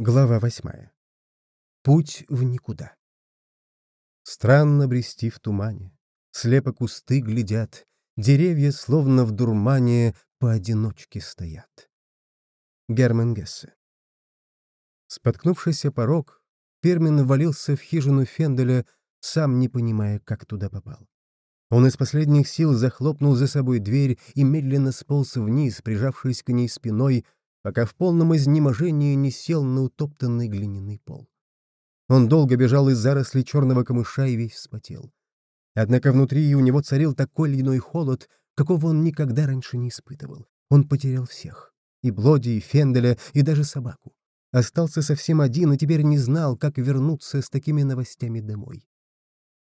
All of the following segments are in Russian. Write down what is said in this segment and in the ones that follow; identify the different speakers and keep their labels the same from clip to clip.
Speaker 1: Глава восьмая. Путь в никуда. Странно брести в тумане. Слепо кусты глядят, Деревья, словно в дурмане, Поодиночке стоят. Герман Гессе. Споткнувшийся порог, Пермин ввалился в хижину Фенделя, сам не понимая, как туда попал. Он из последних сил захлопнул за собой дверь и медленно сполз вниз, прижавшись к ней спиной, пока в полном изнеможении не сел на утоптанный глиняный пол. Он долго бежал из зарослей черного камыша и весь вспотел. Однако внутри у него царил такой ледяной холод, какого он никогда раньше не испытывал. Он потерял всех — и Блоди, и Фенделя, и даже собаку. Остался совсем один и теперь не знал, как вернуться с такими новостями домой.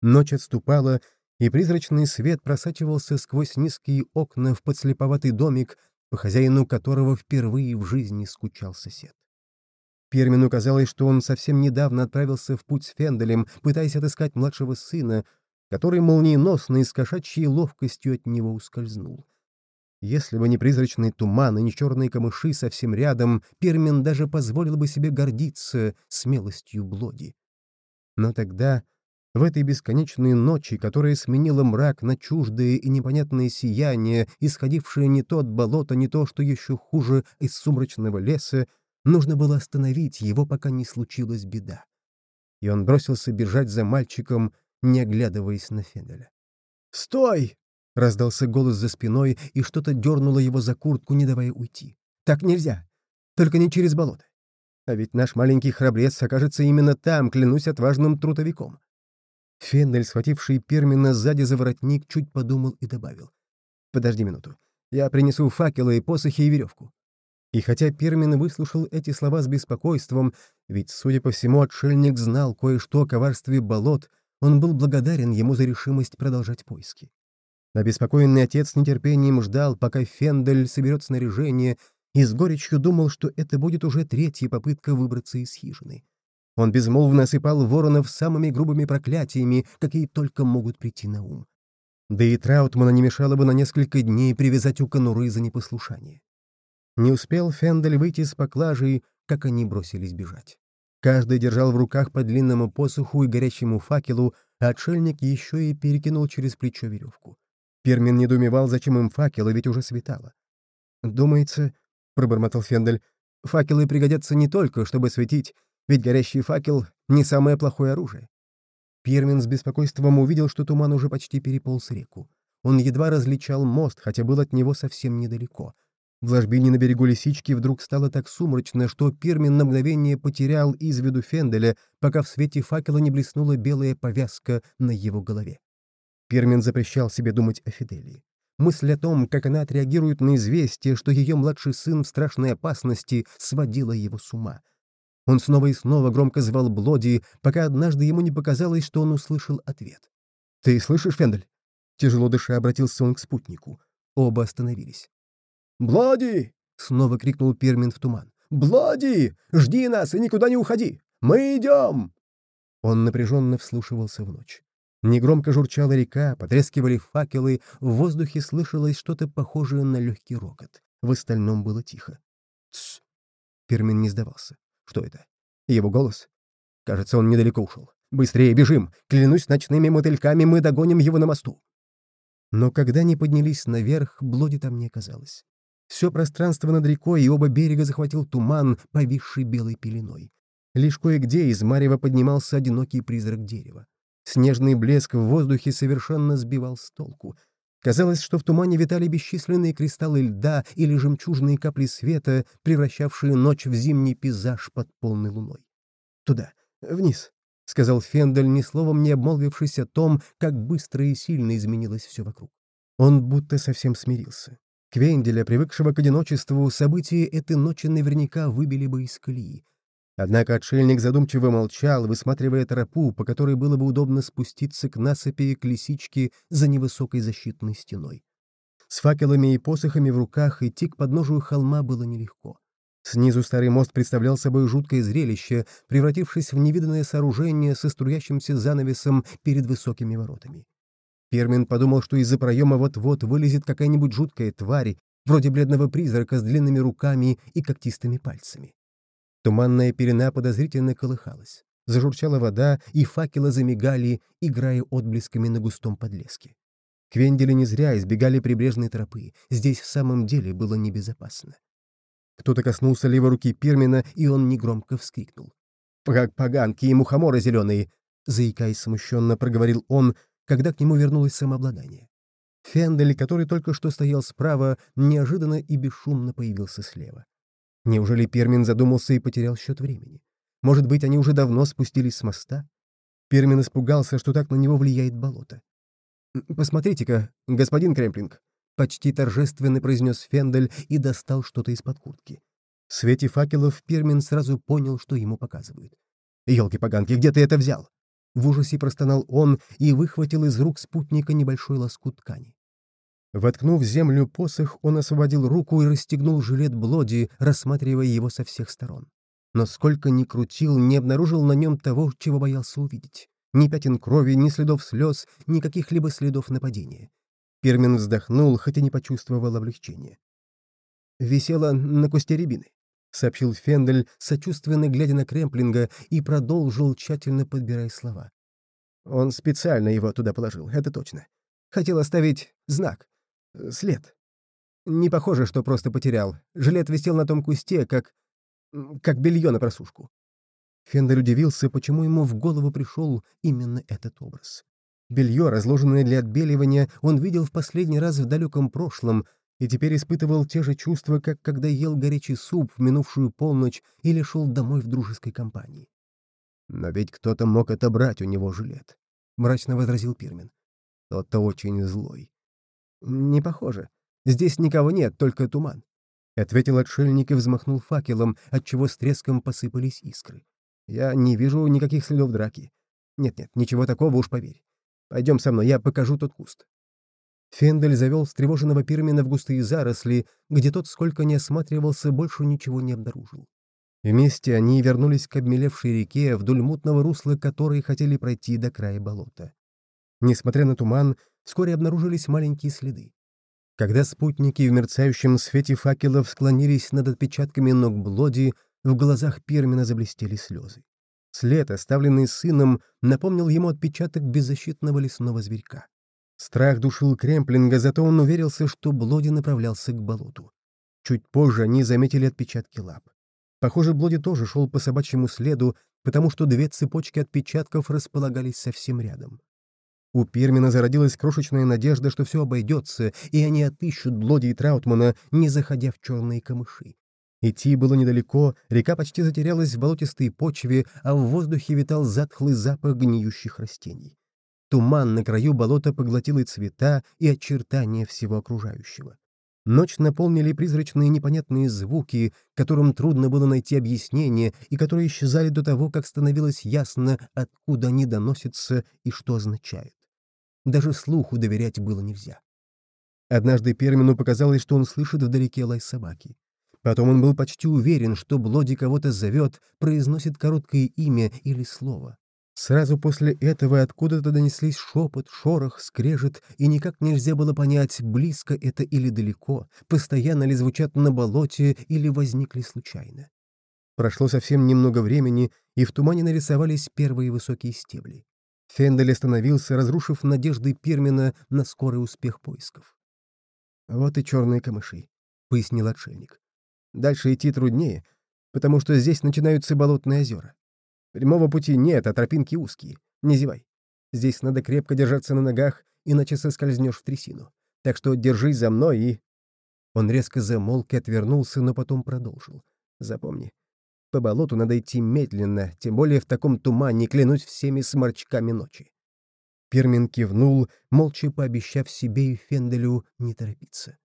Speaker 1: Ночь отступала, и призрачный свет просачивался сквозь низкие окна в подслеповатый домик, по хозяину которого впервые в жизни скучал сосед. Пермину казалось, что он совсем недавно отправился в путь с Фенделем, пытаясь отыскать младшего сына, который молниеносно и с кошачьей ловкостью от него ускользнул. Если бы не призрачный туман и не черные камыши совсем рядом, Пермин даже позволил бы себе гордиться смелостью Блоди. Но тогда в этой бесконечной ночи, которая сменила мрак на чуждое и непонятное сияние, исходившее не то от болота, не то, что еще хуже, из сумрачного леса, нужно было остановить его, пока не случилась беда. И он бросился бежать за мальчиком, не оглядываясь на Фенделя. «Стой!» — раздался голос за спиной, и что-то дернуло его за куртку, не давая уйти. «Так нельзя! Только не через болото! А ведь наш маленький храбрец окажется именно там, клянусь отважным трутовиком!» Фендель, схвативший Пермина сзади за воротник, чуть подумал и добавил. «Подожди минуту. Я принесу факелы, и посохи и веревку». И хотя Пермин выслушал эти слова с беспокойством, ведь, судя по всему, отшельник знал кое-что о коварстве болот, он был благодарен ему за решимость продолжать поиски. Обеспокоенный отец с нетерпением ждал, пока Фендель соберет снаряжение, и с горечью думал, что это будет уже третья попытка выбраться из хижины. Он безмолвно осыпал воронов самыми грубыми проклятиями, какие только могут прийти на ум. Да и Траутмана не мешало бы на несколько дней привязать у конуры за непослушание. Не успел Фендель выйти с поклажей, как они бросились бежать. Каждый держал в руках по длинному посоху и горящему факелу, а отшельник еще и перекинул через плечо веревку. Пермин недоумевал, зачем им факелы, ведь уже светало. «Думается, — пробормотал Фендель, — факелы пригодятся не только, чтобы светить, ведь горящий факел — не самое плохое оружие. Пирмин с беспокойством увидел, что туман уже почти переполз реку. Он едва различал мост, хотя был от него совсем недалеко. В ложбине на берегу лисички вдруг стало так сумрачно, что Пирмин на мгновение потерял из виду Фенделя, пока в свете факела не блеснула белая повязка на его голове. Пирмин запрещал себе думать о Фиделии. Мысль о том, как она отреагирует на известие, что ее младший сын в страшной опасности, сводила его с ума. Он снова и снова громко звал Блоди, пока однажды ему не показалось, что он услышал ответ. «Ты слышишь, Фендель?» Тяжело дыша обратился он к спутнику. Оба остановились.
Speaker 2: «Блоди!» — снова крикнул Пермин в туман. «Блоди! Жди нас и никуда не уходи! Мы идем!»
Speaker 1: Он напряженно вслушивался в ночь. Негромко журчала река, потрескивали факелы, в воздухе слышалось что-то похожее на легкий рокот. В остальном было тихо. «Тсс!» Пермин не сдавался. Что это? Его голос? Кажется, он недалеко ушел. Быстрее бежим! Клянусь ночными мотыльками, мы догоним его на мосту. Но когда они поднялись наверх, Блоди там не оказалось. Все пространство над рекой и оба берега захватил туман, повисший белой пеленой. Лишь кое-где из марева поднимался одинокий призрак дерева. Снежный блеск в воздухе совершенно сбивал с толку — Казалось, что в тумане витали бесчисленные кристаллы льда или жемчужные капли света, превращавшие ночь в зимний пейзаж под полной луной. «Туда, вниз», — сказал Фендель, ни словом не обмолвившись о том, как быстро и сильно изменилось все вокруг. Он будто совсем смирился. Квенделя, привыкшего к одиночеству, события этой ночи наверняка выбили бы из колеи. Однако отшельник задумчиво молчал, высматривая тропу, по которой было бы удобно спуститься к насыпи к лисичке за невысокой защитной стеной. С факелами и посохами в руках идти к подножию холма было нелегко. Снизу старый мост представлял собой жуткое зрелище, превратившись в невиданное сооружение со струящимся занавесом перед высокими воротами. Пермин подумал, что из-за проема вот-вот вылезет какая-нибудь жуткая тварь, вроде бледного призрака с длинными руками и когтистыми пальцами. Туманная пелена подозрительно колыхалась. Зажурчала вода, и факелы замигали, играя отблесками на густом подлеске. Квендели не зря избегали прибрежной тропы. Здесь в самом деле было небезопасно. Кто-то коснулся левой руки Пирмина, и он негромко вскрикнул. «Как поганки и мухоморы зеленые!» Заикаясь смущенно, проговорил он, когда к нему вернулось самообладание. Фендель, который только что стоял справа, неожиданно и бесшумно появился слева. Неужели Пермин задумался и потерял счет времени? Может быть, они уже давно спустились с моста? Пермин испугался, что так на него влияет болото. «Посмотрите-ка, господин Кремплинг», — почти торжественно произнес Фендель и достал что-то из-под куртки. В свете факелов Пермин сразу понял, что ему показывают. «Елки-поганки, где ты это взял?» В ужасе простонал он и выхватил из рук спутника небольшой лоскут ткани. Воткнув в землю посох, он освободил руку и расстегнул жилет Блоди, рассматривая его со всех сторон. Но сколько ни крутил, не обнаружил на нем того, чего боялся увидеть. Ни пятен крови, ни следов слез, ни каких-либо следов нападения. Пермин вздохнул, хотя не почувствовал облегчения. «Висела на кусте рябины», — сообщил Фендель, сочувственно глядя на Кремплинга, и продолжил, тщательно подбирая слова. «Он специально его туда положил, это точно. Хотел оставить знак, след. Не похоже, что просто потерял. Жилет висел на том кусте, как... как белье на просушку. Фендер удивился, почему ему в голову пришел именно этот образ. Белье, разложенное для отбеливания, он видел в последний раз в далеком прошлом и теперь испытывал те же чувства, как когда ел горячий суп в минувшую полночь или шел домой в дружеской компании. «Но ведь кто-то мог отобрать у него жилет», — мрачно возразил Пирмен. «Тот-то очень злой». «Не похоже. Здесь никого нет, только туман», — ответил отшельник и взмахнул факелом, отчего с треском посыпались искры. «Я не вижу никаких следов драки. Нет-нет, ничего такого уж поверь. Пойдем со мной, я покажу тот куст». Фендель завел встревоженного пирмена в густые заросли, где тот, сколько не осматривался, больше ничего не обнаружил. Вместе они вернулись к обмелевшей реке, вдоль мутного русла которой хотели пройти до края болота. Несмотря на туман, вскоре обнаружились маленькие следы. Когда спутники в мерцающем свете факелов склонились над отпечатками ног Блоди, в глазах Пермина заблестели слезы. След, оставленный сыном, напомнил ему отпечаток беззащитного лесного зверька. Страх душил Кремплинга, зато он уверился, что Блоди направлялся к болоту. Чуть позже они заметили отпечатки лап. Похоже, Блоди тоже шел по собачьему следу, потому что две цепочки отпечатков располагались совсем рядом. У Пирмина зародилась крошечная надежда, что все обойдется, и они отыщут Блоди и Траутмана, не заходя в черные камыши. Идти было недалеко, река почти затерялась в болотистой почве, а в воздухе витал затхлый запах гниющих растений. Туман на краю болота поглотил и цвета, и очертания всего окружающего. Ночь наполнили призрачные непонятные звуки, которым трудно было найти объяснение и которые исчезали до того, как становилось ясно, откуда они доносятся и что означают. Даже слуху доверять было нельзя. Однажды Пермину показалось, что он слышит вдалеке лай собаки. Потом он был почти уверен, что Блоди кого-то зовет, произносит короткое имя или слово. Сразу после этого откуда-то донеслись шепот, шорох, скрежет, и никак нельзя было понять, близко это или далеко, постоянно ли звучат на болоте или возникли случайно. Прошло совсем немного времени, и в тумане нарисовались первые высокие стебли. Фендель остановился, разрушив надежды Пермина на скорый успех поисков. «Вот и черные камыши», — пояснил отшельник. «Дальше идти труднее, потому что здесь начинаются болотные озера. Прямого пути нет, а тропинки узкие. Не зевай. Здесь надо крепко держаться на ногах, иначе соскользнешь в трясину. Так что держись за мной и...» Он резко замолк и отвернулся, но потом продолжил. «Запомни, по болоту надо идти медленно, тем более в таком тумане, клянусь всеми сморчками ночи». Пермин кивнул, молча пообещав себе и Фенделю не торопиться.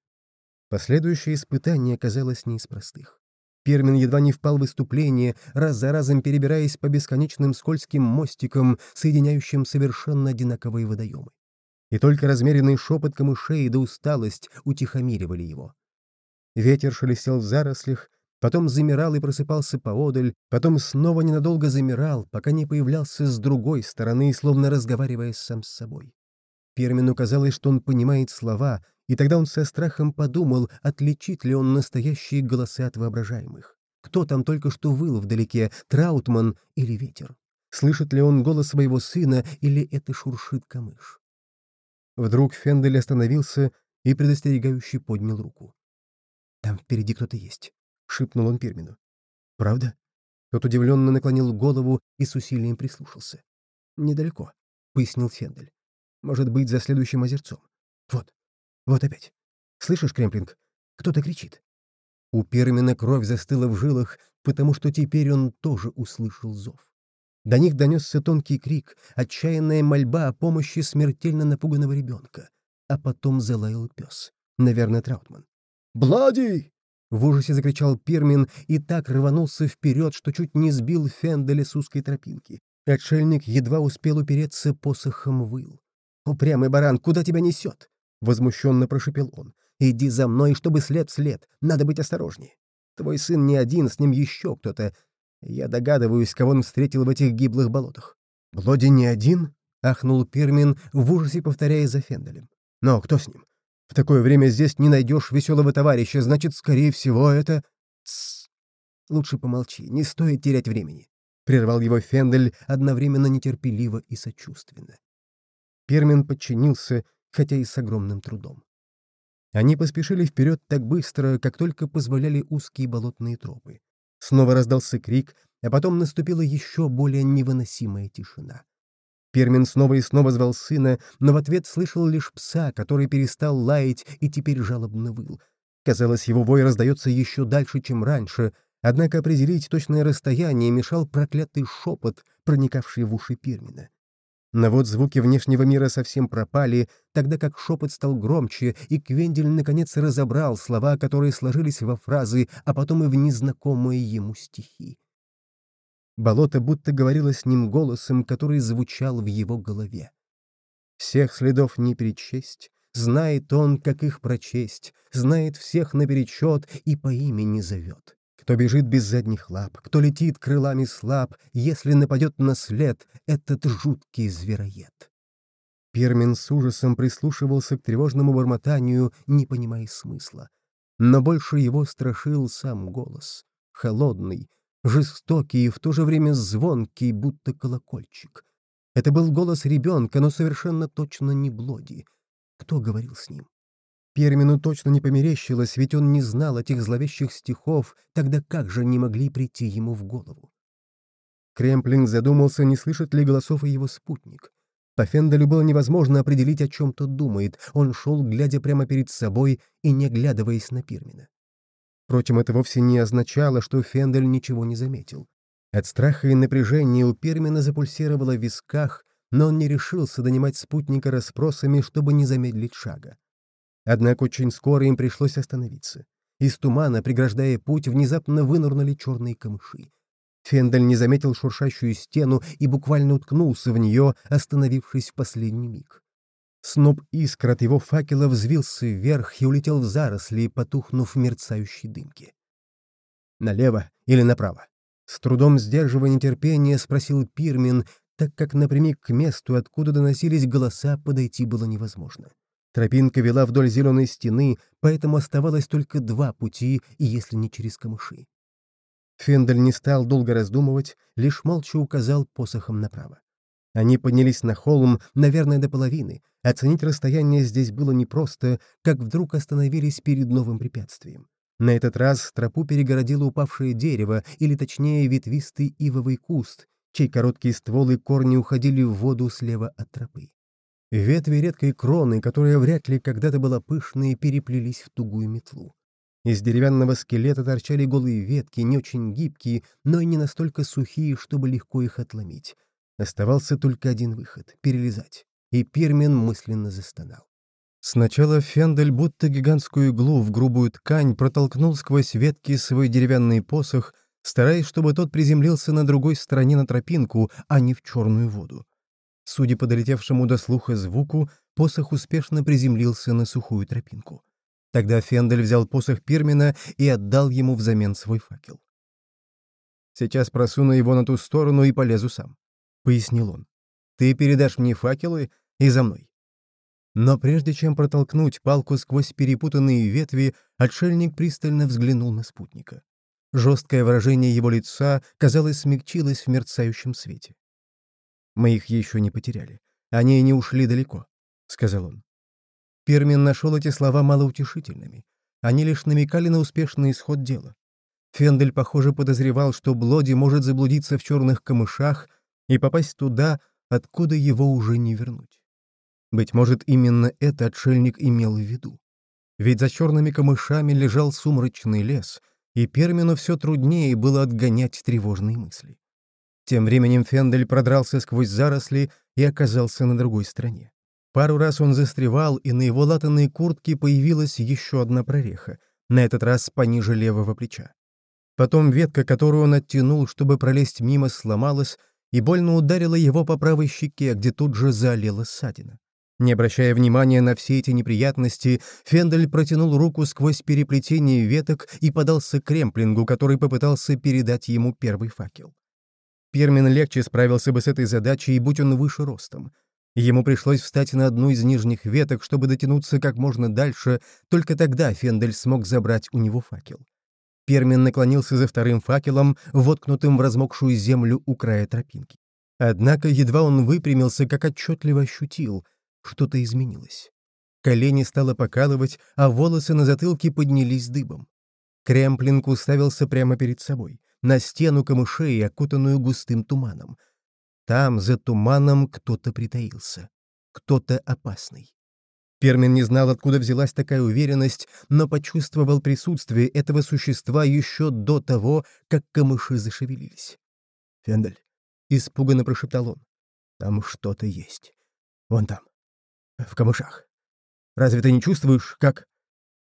Speaker 1: Последующее испытание оказалось не из простых. Пермин едва не впал в выступление, раз за разом перебираясь по бесконечным скользким мостикам, соединяющим совершенно одинаковые водоемы. И только размеренный шепот камышей да усталость утихомиривали его. Ветер шелестел в зарослях, потом замирал и просыпался поодаль, потом снова ненадолго замирал, пока не появлялся с другой стороны, словно разговаривая сам с собой. Пермину казалось, что он понимает слова, и тогда он со страхом подумал, отличит ли он настоящие голоса от воображаемых. Кто там только что выл вдалеке, Траутман или ветер? Слышит ли он голос своего сына или это шуршит камыш? Вдруг Фендель остановился и предостерегающе поднял руку. «Там впереди кто-то есть», — шепнул он Пирмину. «Правда?» Тот удивленно наклонил голову и с усилием прислушался. «Недалеко», — пояснил Фендель. «Может быть, за следующим озерцом. Вот, вот опять. Слышишь, Кремплинг? Кто-то кричит». У Пермина кровь застыла в жилах, потому что теперь он тоже услышал зов. До них донесся тонкий крик, отчаянная мольба о помощи смертельно напуганного ребенка. А потом залаял пес. Наверное, Траутман.
Speaker 2: «Блади!»
Speaker 1: — в ужасе закричал Пермин и так рванулся вперед, что чуть не сбил Фенделя с узкой тропинки. Отшельник едва успел упереться посохом выл. «Упрямый баран, куда тебя несет?» — возмущенно прошипел он. «Иди за мной, чтобы след в след. Надо быть осторожнее. Твой сын не один, с ним еще кто-то. Я догадываюсь, кого он встретил в этих гиблых болотах. «Блоди не один?» — ахнул Пермин, в ужасе повторяя за Фенделем. «Но кто с ним? В такое время здесь не найдешь веселого товарища, значит, скорее всего, это...» «Тссс! Лучше помолчи, не стоит терять времени», — прервал его Фендель одновременно нетерпеливо и сочувственно. Пермин подчинился, хотя и с огромным трудом. Они поспешили вперед так быстро, как только позволяли узкие болотные тропы. Снова раздался крик, а потом наступила еще более невыносимая тишина. Пермин снова и снова звал сына, но в ответ слышал лишь пса, который перестал лаять и теперь жалобно выл. Казалось, его вой раздается еще дальше, чем раньше, однако определить точное расстояние мешал проклятый шепот, проникавший в уши Пермина. Но вот звуки внешнего мира совсем пропали, тогда как шепот стал громче, и Квендель наконец разобрал слова, которые сложились во фразы, а потом и в незнакомые ему стихи. Болото будто говорило с ним голосом, который звучал в его голове. «Всех следов не перечесть, знает он, как их прочесть, знает всех наперечет и по имени зовет кто бежит без задних лап, кто летит крылами слаб, если нападет на след этот жуткий звероед. Пермин с ужасом прислушивался к тревожному бормотанию, не понимая смысла. Но больше его страшил сам голос. Холодный, жестокий и в то же время звонкий, будто колокольчик. Это был голос ребенка, но совершенно точно не Блоди. Кто говорил с ним? Пермину точно не померещилось, ведь он не знал этих зловещих стихов, тогда как же они могли прийти ему в голову? Кремплинг задумался, не слышит ли голосов и его спутник. По Фенделю было невозможно определить, о чем тот думает. Он шел, глядя прямо перед собой и не оглядываясь на Пирмина. Впрочем, это вовсе не означало, что Фендель ничего не заметил. От страха и напряжения у Пермина запульсировало в висках, но он не решился донимать спутника расспросами, чтобы не замедлить шага. Однако очень скоро им пришлось остановиться. Из тумана, преграждая путь, внезапно вынырнули черные камыши. Фендель не заметил шуршащую стену и буквально уткнулся в нее, остановившись в последний миг. Сноп искр от его факела взвился вверх и улетел в заросли, потухнув в мерцающей дымке. «Налево или направо?» С трудом сдерживая нетерпение, спросил Пирмин, так как напрямик к месту, откуда доносились голоса, подойти было невозможно. Тропинка вела вдоль зеленой стены, поэтому оставалось только два пути, и если не через камыши. Фендель не стал долго раздумывать, лишь молча указал посохом направо. Они поднялись на холм, наверное, до половины. Оценить расстояние здесь было непросто, как вдруг остановились перед новым препятствием. На этот раз тропу перегородило упавшее дерево, или точнее ветвистый ивовый куст, чей короткие стволы корни уходили в воду слева от тропы. Ветви редкой кроны, которая вряд ли когда-то была пышной, переплелись в тугую метлу. Из деревянного скелета торчали голые ветки, не очень гибкие, но и не настолько сухие, чтобы легко их отломить. Оставался только один выход — перелезать. И Пирмен мысленно застонал. Сначала Фендель будто гигантскую иглу в грубую ткань протолкнул сквозь ветки свой деревянный посох, стараясь, чтобы тот приземлился на другой стороне на тропинку, а не в черную воду. Судя по долетевшему до слуха звуку, посох успешно приземлился на сухую тропинку. Тогда Фендель взял посох Пирмина и отдал ему взамен свой факел. «Сейчас просуну его на ту сторону и полезу сам», — пояснил он. «Ты передашь мне факелы и за мной». Но прежде чем протолкнуть палку сквозь перепутанные ветви, отшельник пристально взглянул на спутника. Жесткое выражение его лица, казалось, смягчилось в мерцающем свете. «Мы их еще не потеряли. Они не ушли далеко», — сказал он. Пермин нашел эти слова малоутешительными. Они лишь намекали на успешный исход дела. Фендель, похоже, подозревал, что Блоди может заблудиться в черных камышах и попасть туда, откуда его уже не вернуть. Быть может, именно это отшельник имел в виду. Ведь за черными камышами лежал сумрачный лес, и Пермину все труднее было отгонять тревожные мысли. Тем временем Фендель продрался сквозь заросли и оказался на другой стороне. Пару раз он застревал, и на его латанной куртке появилась еще одна прореха, на этот раз пониже левого плеча. Потом ветка, которую он оттянул, чтобы пролезть мимо, сломалась и больно ударила его по правой щеке, где тут же залила ссадина. Не обращая внимания на все эти неприятности, Фендель протянул руку сквозь переплетение веток и подался к Кремплингу, который попытался передать ему первый факел. Пермин легче справился бы с этой задачей, будь он выше ростом. Ему пришлось встать на одну из нижних веток, чтобы дотянуться как можно дальше, только тогда Фендель смог забрать у него факел. Пермин наклонился за вторым факелом, воткнутым в размокшую землю у края тропинки. Однако едва он выпрямился, как отчетливо ощутил, что-то изменилось. Колени стало покалывать, а волосы на затылке поднялись дыбом. Кремплинг уставился прямо перед собой, на стену камышей, окутанную густым туманом. Там, за туманом, кто-то притаился. Кто-то опасный. Пермин не знал, откуда взялась такая уверенность, но почувствовал присутствие этого существа еще до того, как камыши зашевелились. «Фендель», — испуганно прошептал он, — «там что-то есть. Вон там, в камышах. Разве ты не чувствуешь, как...»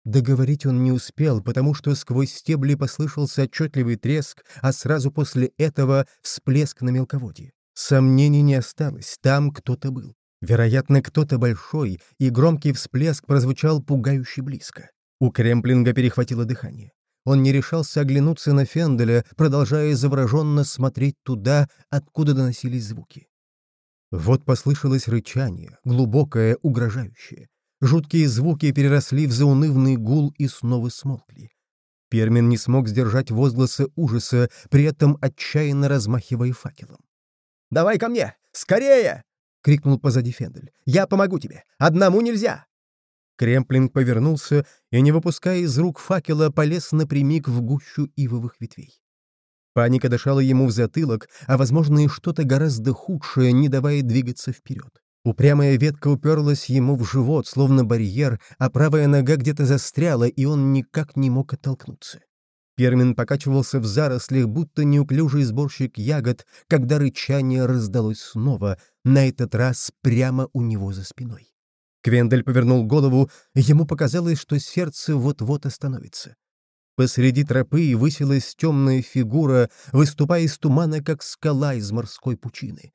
Speaker 1: Договорить он не успел, потому что сквозь стебли послышался отчетливый треск, а сразу после этого всплеск на мелководье. Сомнений не осталось, там кто-то был. Вероятно, кто-то большой, и громкий всплеск прозвучал пугающе близко. У Кремплинга перехватило дыхание. Он не решался оглянуться на Фенделя, продолжая завороженно смотреть туда, откуда доносились звуки. Вот послышалось рычание, глубокое, угрожающее. Жуткие звуки переросли в заунывный гул и снова смолкли. Пермин не смог сдержать возгласа ужаса, при этом отчаянно размахивая факелом.
Speaker 2: «Давай ко мне! Скорее!» — крикнул позади Фендель. «Я помогу тебе! Одному нельзя!»
Speaker 1: Кремплинг повернулся и, не выпуская из рук факела, полез напрямик в гущу ивовых ветвей. Паника дышала ему в затылок, а, возможно, и что-то гораздо худшее, не давая двигаться вперед. Упрямая ветка уперлась ему в живот, словно барьер, а правая нога где-то застряла, и он никак не мог оттолкнуться. Пермин покачивался в зарослях, будто неуклюжий сборщик ягод, когда рычание раздалось снова, на этот раз прямо у него за спиной. Квендель повернул голову, ему показалось, что сердце вот-вот остановится. Посреди тропы высилась темная фигура, выступая из тумана, как скала из морской пучины.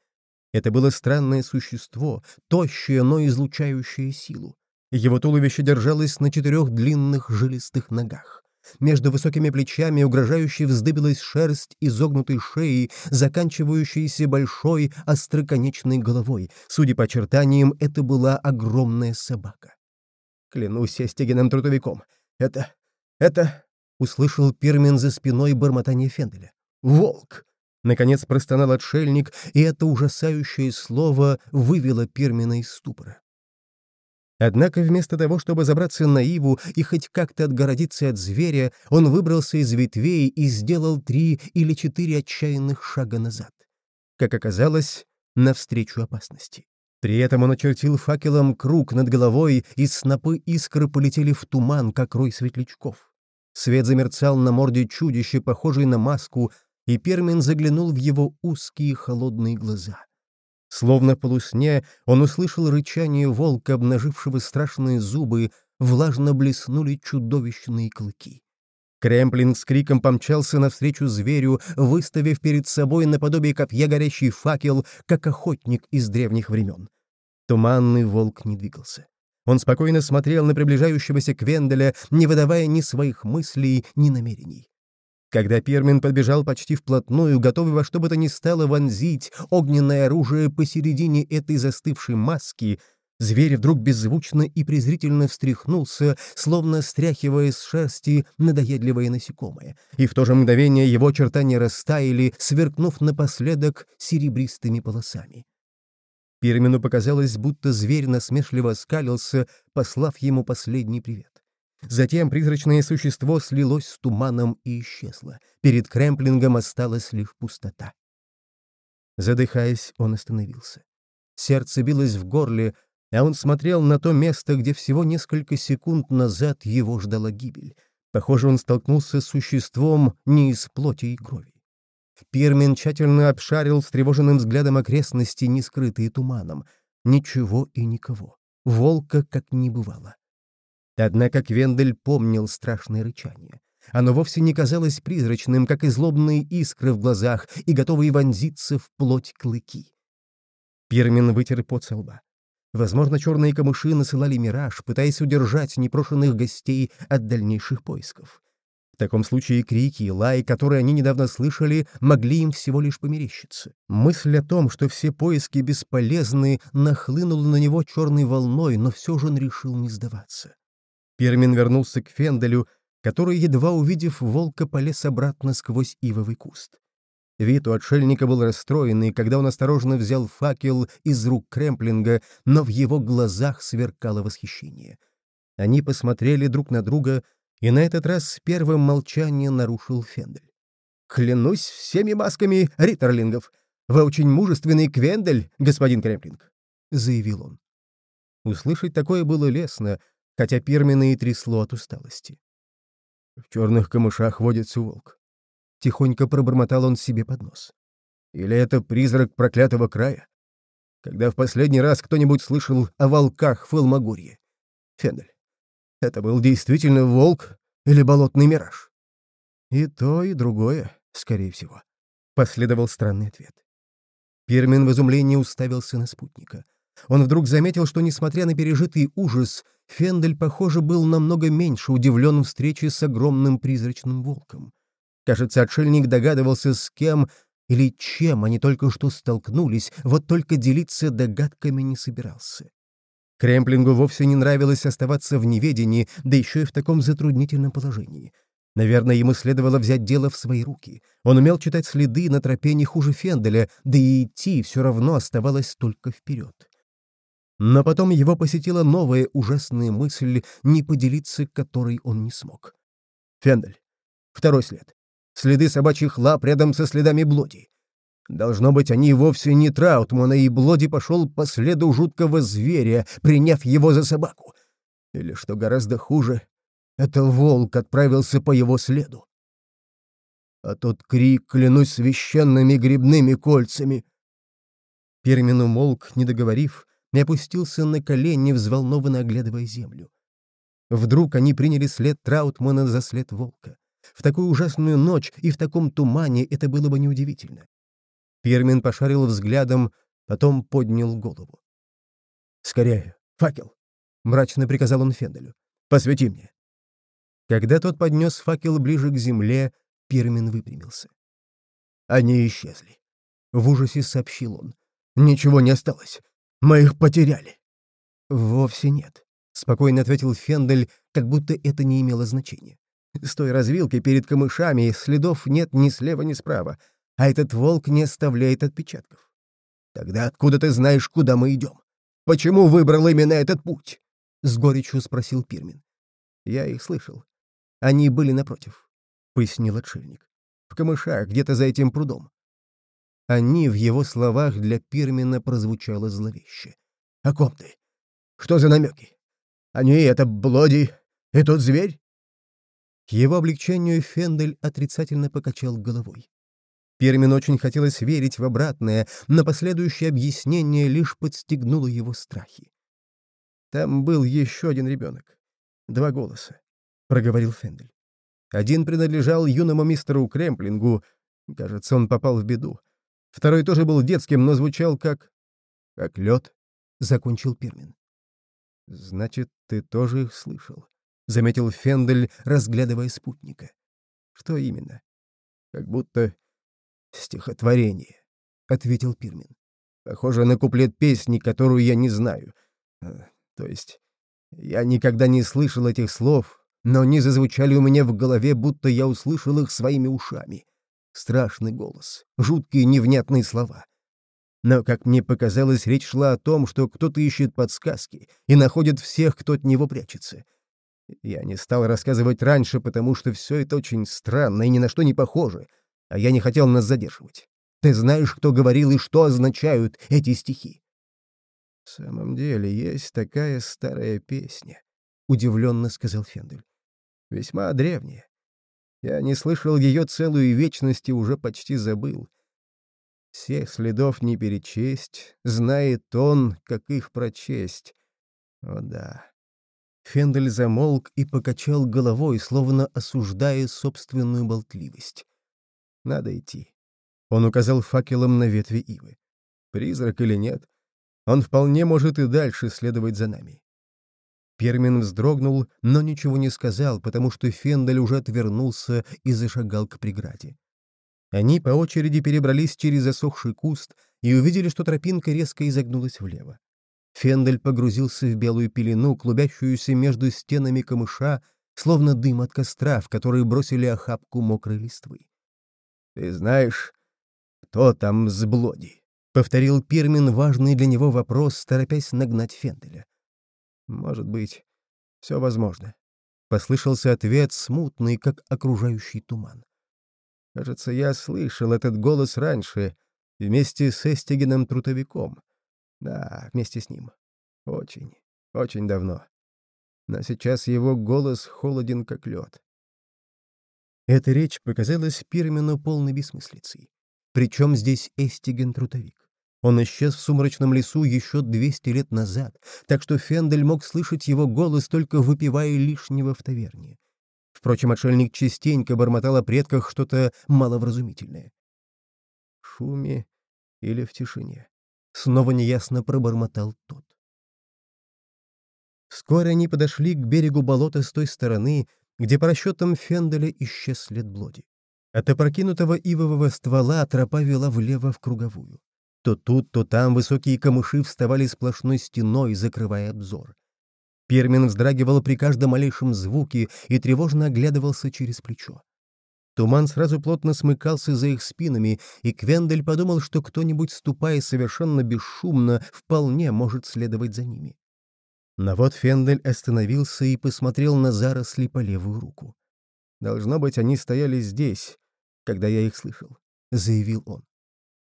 Speaker 1: Это было странное существо, тощее, но излучающее силу. Его туловище держалось на четырех длинных жилистых ногах. Между высокими плечами угрожающе вздыбилась шерсть изогнутой шеи, заканчивающейся большой остроконечной головой. Судя по очертаниям, это была огромная собака. «Клянусь я стегиным трудовиком. Это... это...» — услышал Пирмин за спиной бормотание Фенделя. «Волк!» Наконец простонал отшельник, и это ужасающее слово вывело Пирмина из ступора. Однако вместо того, чтобы забраться на Иву и хоть как-то отгородиться от зверя, он выбрался из ветвей и сделал три или четыре отчаянных шага назад. Как оказалось, навстречу опасности. При этом он очертил факелом круг над головой, и снопы искры полетели в туман, как рой светлячков. Свет замерцал на морде чудища, похожей на маску, и Пермин заглянул в его узкие холодные глаза. Словно полусне он услышал рычание волка, обнажившего страшные зубы, влажно блеснули чудовищные клыки. Кремплин с криком помчался навстречу зверю, выставив перед собой наподобие копья горящий факел, как охотник из древних времен. Туманный волк не двигался. Он спокойно смотрел на приближающегося Квенделя, не выдавая ни своих мыслей, ни намерений. Когда Пермин подбежал почти вплотную, готовый во что бы то ни стало вонзить огненное оружие посередине этой застывшей маски, Зверь вдруг беззвучно и презрительно встряхнулся, словно стряхивая с шерсти надоедливое насекомое, и в то же мгновение его очертания растаяли, сверкнув напоследок серебристыми полосами. Пирмину показалось, будто зверь насмешливо скалился, послав ему последний привет. Затем призрачное существо слилось с туманом и исчезло. Перед Кремплингом осталась лишь пустота. Задыхаясь, он остановился. Сердце билось в горле, а он смотрел на то место, где всего несколько секунд назад его ждала гибель. Похоже, он столкнулся с существом не из плоти и крови. Пирмин тщательно обшарил встревоженным взглядом окрестности, не скрытые туманом. Ничего и никого. Волка как не бывало. Однако Квендель помнил страшное рычание. Оно вовсе не казалось призрачным, как и злобные искры в глазах и готовые вонзиться в плоть клыки. Пирмин вытер пот со лба. Возможно, черные камыши насылали мираж, пытаясь удержать непрошенных гостей от дальнейших поисков. В таком случае крики и лай, которые они недавно слышали, могли им всего лишь померещиться. Мысль о том, что все поиски бесполезны, нахлынула на него черной волной, но все же он решил не сдаваться. Пермин вернулся к Фенделю, который, едва увидев волка, полез обратно сквозь ивовый куст. Вид у отшельника был расстроенный, когда он осторожно взял факел из рук Кремплинга, но в его глазах сверкало восхищение. Они посмотрели друг на друга, и на этот раз первым молчание нарушил Фендель. «Клянусь всеми масками риттерлингов! Вы очень мужественный Квендель, господин Кремплинг!» — заявил он. Услышать такое было лестно, хотя Пирмина и трясло от усталости. «В черных камышах водится волк», — тихонько пробормотал он себе под нос. «Или это призрак проклятого края? Когда в последний раз кто-нибудь слышал о волках в Элмагурье? Фендель, это был действительно волк или болотный мираж?» «И то, и другое, скорее всего», — последовал странный ответ. Пирмин в изумлении уставился на спутника. Он вдруг заметил, что, несмотря на пережитый ужас, Фендель, похоже, был намного меньше удивлен встрече с огромным призрачным волком. Кажется, отшельник догадывался, с кем или чем они только что столкнулись, вот только делиться догадками не собирался. Кремплингу вовсе не нравилось оставаться в неведении, да еще и в таком затруднительном положении. Наверное, ему следовало взять дело в свои руки. Он умел читать следы на тропе не хуже Фенделя, да и идти все равно оставалось только вперед. Но потом его посетила новая ужасная мысль, не поделиться которой он не смог. Фендель. Второй след. Следы собачьих лап рядом со следами Блоди. Должно быть, они вовсе не Траутмана, и Блоди пошел по следу жуткого зверя, приняв его за собаку. Или, что гораздо хуже, это волк отправился по его следу. А тот крик, клянусь священными грибными кольцами. Пермин умолк, не договорив, и опустился на колени, взволнованно оглядывая землю. Вдруг они приняли след Траутмана за след волка. В такую ужасную ночь и в таком тумане это было бы неудивительно. Пермин пошарил взглядом, потом поднял голову. «Скорее, факел!» — мрачно приказал он Фенделю. «Посвети мне!» Когда тот поднес факел ближе к земле, Пермин выпрямился. «Они исчезли», — в ужасе сообщил он. «Ничего не осталось. Мы их потеряли». «Вовсе нет», — спокойно ответил Фендель, как будто это не имело значения. «С той развилки перед камышами следов нет ни слева, ни справа, а этот волк не оставляет отпечатков». «Тогда откуда ты знаешь, куда мы идем? Почему выбрал именно этот путь?» — с горечью спросил Пирмин. «Я их слышал. Они были напротив», — пояснил отшельник. «В камышах, где-то за этим прудом. Они в его словах для Пирмина прозвучало зловеще. «О ком ты? Что за намеки? Они — это Блоди и тот зверь?» К его облегчению Фендель отрицательно покачал головой. Пирмин очень хотелось верить в обратное, но последующее объяснение лишь подстегнуло его страхи. «Там был еще один ребенок. Два голоса», — проговорил Фендель. Один принадлежал юному мистеру Кремплингу. Кажется, он попал в беду. Второй тоже был детским, но звучал как... как лед, — закончил Пирмин. «Значит, ты тоже их слышал», — заметил Фендель, разглядывая спутника. «Что именно?» «Как будто стихотворение», — ответил Пирмин. «Похоже на куплет песни, которую я не знаю. Э, то есть я никогда не слышал этих слов, но они зазвучали у меня в голове, будто я услышал их своими ушами. Страшный голос, жуткие невнятные слова. Но, как мне показалось, речь шла о том, что кто-то ищет подсказки и находит всех, кто от него прячется. Я не стал рассказывать раньше, потому что все это очень странно и ни на что не похоже, а я не хотел нас задерживать. Ты знаешь, кто говорил и что означают эти стихи? — В самом деле, есть такая старая песня, — удивленно сказал Фендель. — Весьма древняя. Я не слышал ее целую вечность и уже почти забыл. Всех следов не перечесть, знает он, как их прочесть. О да. Фендель замолк и покачал головой, словно осуждая собственную болтливость. Надо идти. Он указал факелом на ветви ивы. Призрак или нет, он вполне может и дальше следовать за нами. Пермин вздрогнул, но ничего не сказал, потому что Фендель уже отвернулся и зашагал к преграде. Они по очереди перебрались через засохший куст и увидели, что тропинка резко изогнулась влево. Фендель погрузился в белую пелену, клубящуюся между стенами камыша, словно дым от костра, в который бросили охапку мокрой листвы. «Ты знаешь, кто там с Блоди?» — повторил Пирмин важный для него вопрос, торопясь нагнать Фенделя. «Может быть, все возможно», — послышался ответ, смутный, как окружающий туман. «Кажется, я слышал этот голос раньше, вместе с Эстигеном Трутовиком. Да, вместе с ним. Очень, очень давно. Но сейчас его голос холоден, как лед. Эта речь показалась Пирмену полной бессмыслицей. Причем здесь Эстиген-трутовик? Он исчез в сумрачном лесу еще 200 лет назад, так что Фендель мог слышать его голос, только выпивая лишнего в таверне. Впрочем, отшельник частенько бормотал о предках что-то маловразумительное. В шуме или в тишине. Снова неясно пробормотал тот. Вскоре они подошли к берегу болота с той стороны, где по расчетам Фенделя исчез след Блоди. От опрокинутого ивового ствола тропа вела влево в круговую. То тут, то там высокие камыши вставали сплошной стеной, закрывая обзор. Пермин вздрагивал при каждом малейшем звуке и тревожно оглядывался через плечо. Туман сразу плотно смыкался за их спинами, и Квендель подумал, что кто-нибудь, ступая совершенно бесшумно, вполне может следовать за ними. Но вот Фендель остановился и посмотрел на заросли по левую руку. «Должно быть, они стояли здесь, когда я их слышал», — заявил он.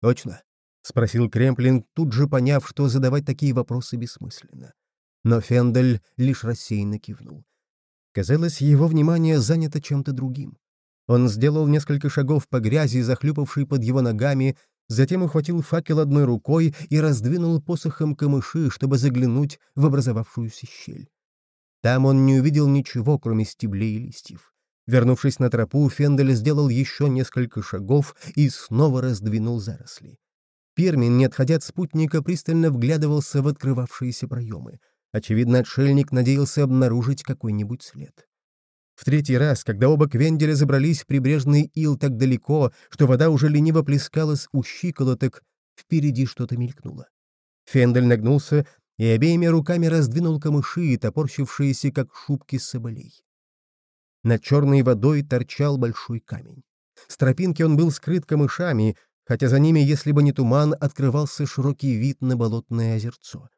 Speaker 1: «Точно?» — спросил Кремплин, тут же поняв, что задавать такие вопросы бессмысленно. Но Фендель лишь рассеянно кивнул. Казалось, его внимание занято чем-то другим. Он сделал несколько шагов по грязи, захлюпавшей под его ногами, затем ухватил факел одной рукой и раздвинул посохом камыши, чтобы заглянуть в образовавшуюся щель. Там он не увидел ничего, кроме стеблей и листьев. Вернувшись на тропу, Фендель сделал еще несколько шагов и снова раздвинул заросли. Пермин, не отходя от спутника, пристально вглядывался в открывавшиеся проемы. Очевидно, отшельник надеялся обнаружить какой-нибудь след. В третий раз, когда оба Квенделя забрались в прибрежный ил так далеко, что вода уже лениво плескалась у щиколоток, впереди что-то мелькнуло. Фендель нагнулся и обеими руками раздвинул камыши, топорщившиеся, как шубки соболей. Над черной водой торчал большой камень. С тропинки он был скрыт камышами, хотя за ними, если бы не туман, открывался широкий вид на болотное озерцо.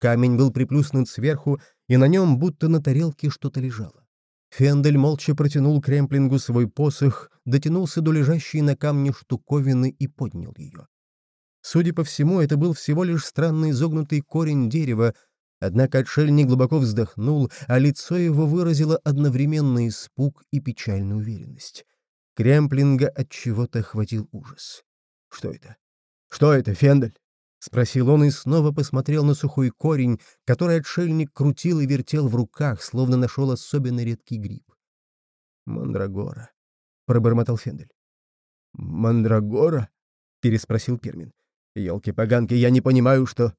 Speaker 1: Камень был приплюснут сверху, и на нем, будто на тарелке, что-то лежало. Фендель молча протянул Кремплингу свой посох, дотянулся до лежащей на камне штуковины и поднял ее. Судя по всему, это был всего лишь странный изогнутый корень дерева, однако отшельник глубоко вздохнул, а лицо его выразило одновременно испуг и печальную уверенность. Кремплинга от чего-то охватил ужас. «Что это? Что это, Фендель?» — спросил он и снова посмотрел на сухой корень, который отшельник крутил и вертел в руках, словно нашел особенно редкий гриб. «Мандрагора», — пробормотал Фендель. «Мандрагора?» — переспросил Пермин. «Елки-поганки, я не понимаю, что...»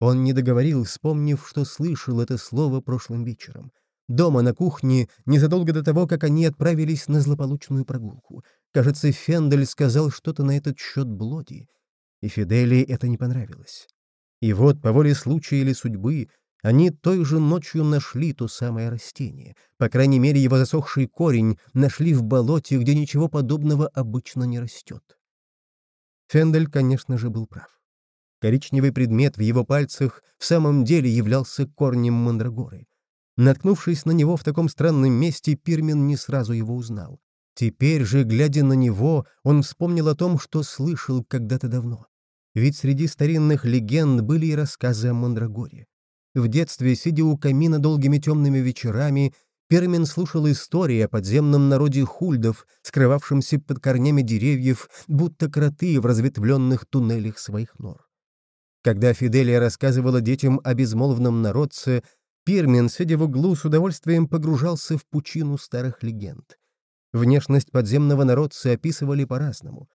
Speaker 1: Он не договорил, вспомнив, что слышал это слово прошлым вечером. Дома на кухне, незадолго до того, как они отправились на злополучную прогулку. Кажется, Фендель сказал что-то на этот счет Блоди — и Фидели это не понравилось. И вот, по воле случая или судьбы, они той же ночью нашли то самое растение. По крайней мере, его засохший корень нашли в болоте, где ничего подобного обычно не растет. Фендель, конечно же, был прав. Коричневый предмет в его пальцах в самом деле являлся корнем мандрагоры. Наткнувшись на него в таком странном месте, Пирмин не сразу его узнал. Теперь же, глядя на него, он вспомнил о том, что слышал когда-то давно. Ведь среди старинных легенд были и рассказы о Мандрагоре. В детстве, сидя у камина долгими темными вечерами, Пермин слушал истории о подземном народе хульдов, скрывавшемся под корнями деревьев, будто кроты в разветвленных туннелях своих нор. Когда Фиделия рассказывала детям о безмолвном народце, Пирмен, сидя в углу, с удовольствием погружался в пучину старых легенд. Внешность подземного народца описывали по-разному.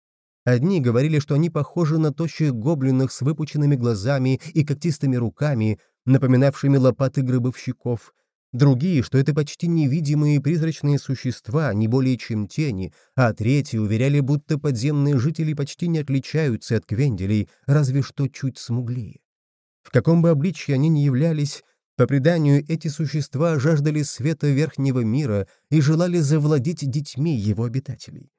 Speaker 1: Одни говорили, что они похожи на тощих гоблинах с выпученными глазами и когтистыми руками, напоминавшими лопаты гробовщиков. Другие, что это почти невидимые призрачные существа, не более чем тени, а третьи уверяли, будто подземные жители почти не отличаются от квенделей, разве что чуть смуглее. В каком бы обличье они ни являлись, по преданию, эти существа жаждали света верхнего мира и желали завладеть детьми его обитателей.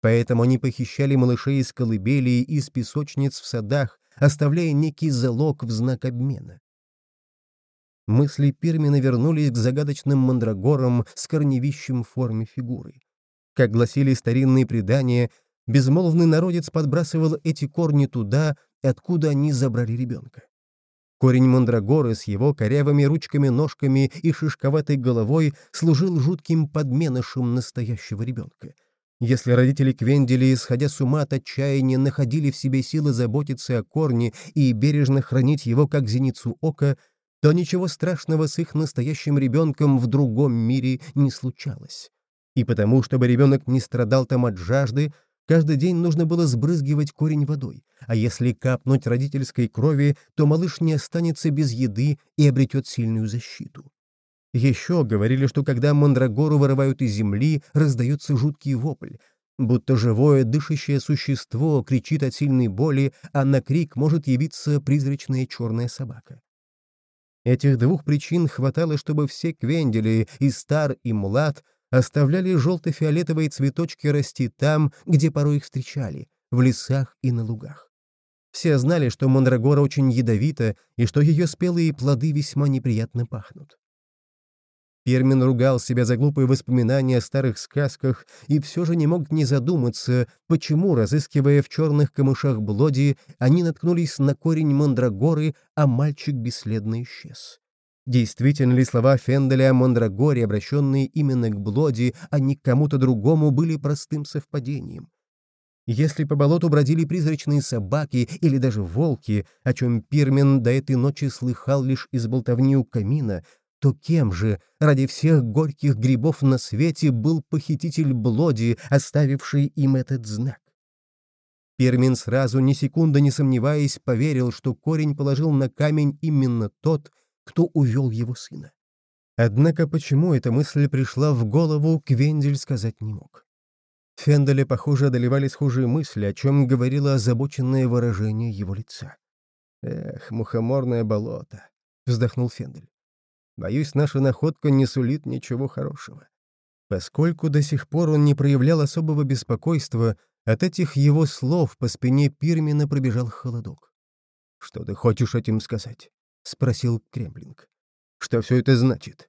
Speaker 1: Поэтому они похищали малышей из колыбели и из песочниц в садах, оставляя некий залог в знак обмена. Мысли Пирмина вернулись к загадочным мандрагорам с корневищем в форме фигуры. Как гласили старинные предания, безмолвный народец подбрасывал эти корни туда, откуда они забрали ребенка. Корень мандрагоры с его корявыми ручками-ножками и шишковатой головой служил жутким подменышем настоящего ребенка. Если родители Квендели, исходя с ума от отчаяния, находили в себе силы заботиться о корне и бережно хранить его как зеницу ока, то ничего страшного с их настоящим ребенком в другом мире не случалось. И потому, чтобы ребенок не страдал там от жажды, каждый день нужно было сбрызгивать корень водой, а если капнуть родительской крови, то малыш не останется без еды и обретет сильную защиту. Еще говорили, что когда мандрагору вырывают из земли, раздается жуткий вопль, будто живое дышащее существо кричит от сильной боли, а на крик может явиться призрачная черная собака. Этих двух причин хватало, чтобы все квендели, и стар, и млад, оставляли желто-фиолетовые цветочки расти там, где порой их встречали, в лесах и на лугах. Все знали, что мандрагора очень ядовита и что ее спелые плоды весьма неприятно пахнут. Пермин ругал себя за глупые воспоминания о старых сказках и все же не мог не задуматься, почему, разыскивая в черных камышах Блоди, они наткнулись на корень мандрагоры, а мальчик бесследно исчез. Действительно ли слова Фенделя о мандрагоре, обращенные именно к Блоди, а не к кому-то другому, были простым совпадением? Если по болоту бродили призрачные собаки или даже волки, о чем Пирмен до этой ночи слыхал лишь из болтовни у камина, то кем же ради всех горьких грибов на свете был похититель Блоди, оставивший им этот знак? Пермин сразу, ни секунды не сомневаясь, поверил, что корень положил на камень именно тот, кто увел его сына. Однако почему эта мысль пришла в голову, Квендель сказать не мог. Фенделя, похоже, одолевали схожие мысли, о чем говорило озабоченное выражение его лица. «Эх, мухоморное болото!» — вздохнул Фендель. Боюсь, наша находка не сулит ничего хорошего. Поскольку до сих пор он не проявлял особого беспокойства, от этих его слов по спине Пирмина пробежал холодок. «Что ты хочешь этим сказать?» — спросил Кремлинг. «Что все это значит?»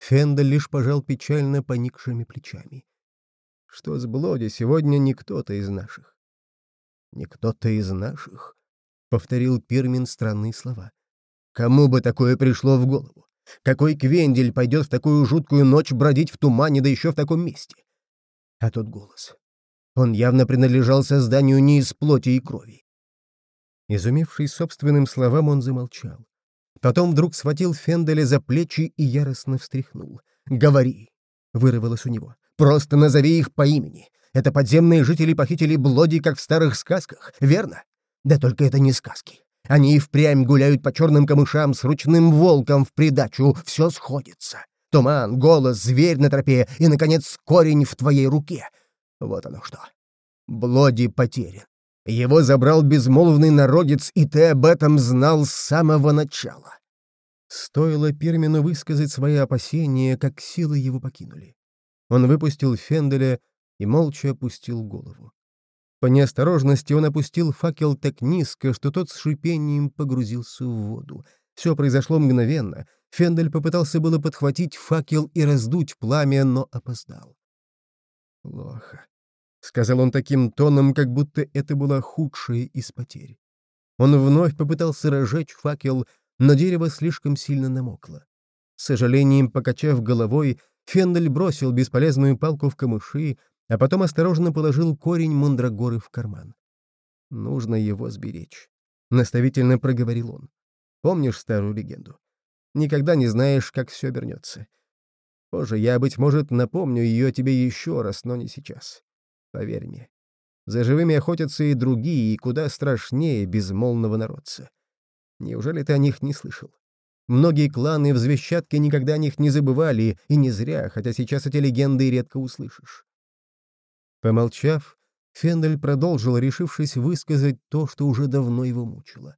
Speaker 1: Фендель лишь пожал печально поникшими плечами. «Что с Блоди сегодня не кто-то из наших?» «Не кто-то из наших?» — повторил Пирмин странные слова. Кому бы такое пришло в голову? Какой квендель пойдет в такую жуткую ночь бродить в тумане, да еще в таком месте? А тот голос. Он явно принадлежал созданию не из плоти и крови. Изумившись собственным словам, он замолчал. Потом вдруг схватил Фенделя за плечи и яростно встряхнул. «Говори!» — вырвалось у него. «Просто назови их по имени. Это подземные жители похитили Блоди, как в старых сказках, верно? Да только это не сказки. Они и впрямь гуляют по черным камышам с ручным волком в придачу. Все сходится. Туман, голос, зверь на тропе и, наконец, корень в твоей руке. Вот оно что. Блоди потерян.
Speaker 2: Его забрал безмолвный народец, и ты об этом знал с самого начала.
Speaker 1: Стоило Пирмину высказать свои опасения, как силы его покинули. Он выпустил Фенделя и молча опустил голову. По неосторожности он опустил факел так низко, что тот с шипением погрузился в воду. Все произошло мгновенно. Фендель попытался было подхватить факел и раздуть пламя, но опоздал. «Плохо», — сказал он таким тоном, как будто это была худшая из потерь. Он вновь попытался разжечь факел, но дерево слишком сильно намокло. С сожалением покачав головой, Фендель бросил бесполезную палку в камыши, а потом осторожно положил корень мандрагоры в карман. «Нужно его сберечь», — наставительно проговорил он. «Помнишь старую легенду? Никогда не знаешь, как все обернется. Позже я, быть может, напомню ее тебе еще раз, но не сейчас. Поверь мне. За живыми охотятся и другие, и куда страшнее безмолвного народца. Неужели ты о них не слышал? Многие кланы в Звещатке никогда о них не забывали, и не зря, хотя сейчас эти легенды редко услышишь. Помолчав, Фендель продолжил, решившись высказать то, что уже давно его мучило.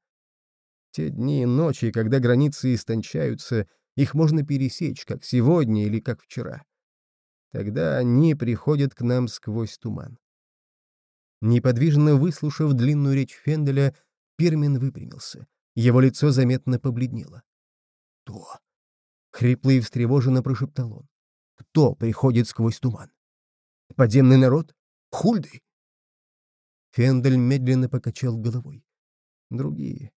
Speaker 1: Те дни и ночи, когда границы истончаются, их можно пересечь, как сегодня или как вчера. Тогда они приходят к нам сквозь туман. Неподвижно выслушав длинную речь Фенделя, Пермин выпрямился. Его лицо заметно побледнело. «Кто?» — хрипло и встревоженно прошептал он. «Кто приходит сквозь туман? Подземный народ? Хульды?» Фендель медленно покачал головой. «Другие.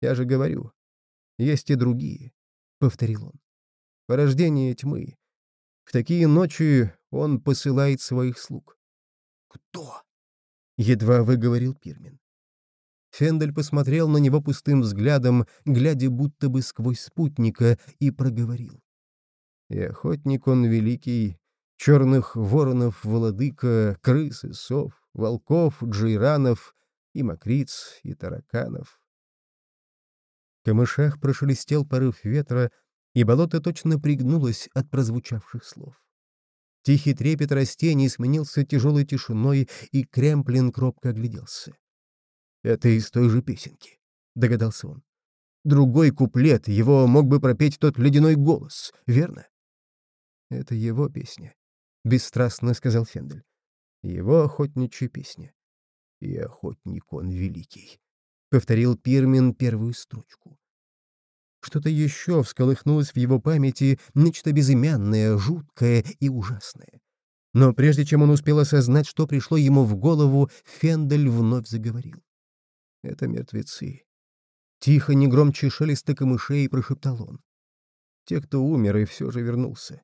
Speaker 1: Я же говорю. Есть и другие», — повторил он. «Порождение тьмы. В такие ночи он посылает своих слуг». «Кто?» — едва выговорил Пирмин. Фендель посмотрел на него пустым взглядом, глядя будто бы сквозь спутника, и проговорил. «И охотник он великий, черных воронов владыка, крысы, сов, волков, джейранов и мокриц, и тараканов. В камышах прошелестел порыв ветра, и болото точно пригнулось от прозвучавших слов. Тихий трепет растений сменился тяжелой тишиной, и Кремплин кропко огляделся. «Это из той же песенки», — догадался он. «Другой куплет, его мог бы пропеть тот ледяной голос, верно?» «Это его песня», бесстрастно сказал Фендель. Его охотничья песня. И охотник он великий. Повторил Пирмин первую строчку. Что-то еще всколыхнулось в его памяти, нечто безымянное, жуткое и ужасное. Но прежде чем он успел осознать, что пришло ему в голову, Фендель вновь заговорил. «Это мертвецы». Тихо, не громче шелеста камышей, прошептал он. Те, кто умер и все же вернулся.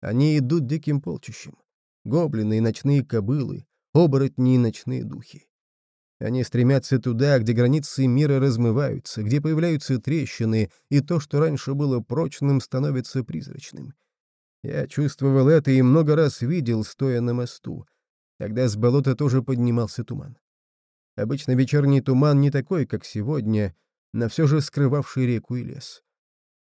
Speaker 1: Они идут диким полчищем. Гоблины и ночные кобылы, оборотни и ночные духи. Они стремятся туда, где границы мира размываются, где появляются трещины, и то, что раньше было прочным, становится призрачным. Я чувствовал это и много раз видел, стоя на мосту. Тогда с болота тоже поднимался туман. Обычно вечерний туман не такой, как сегодня, но все же скрывавший реку и лес.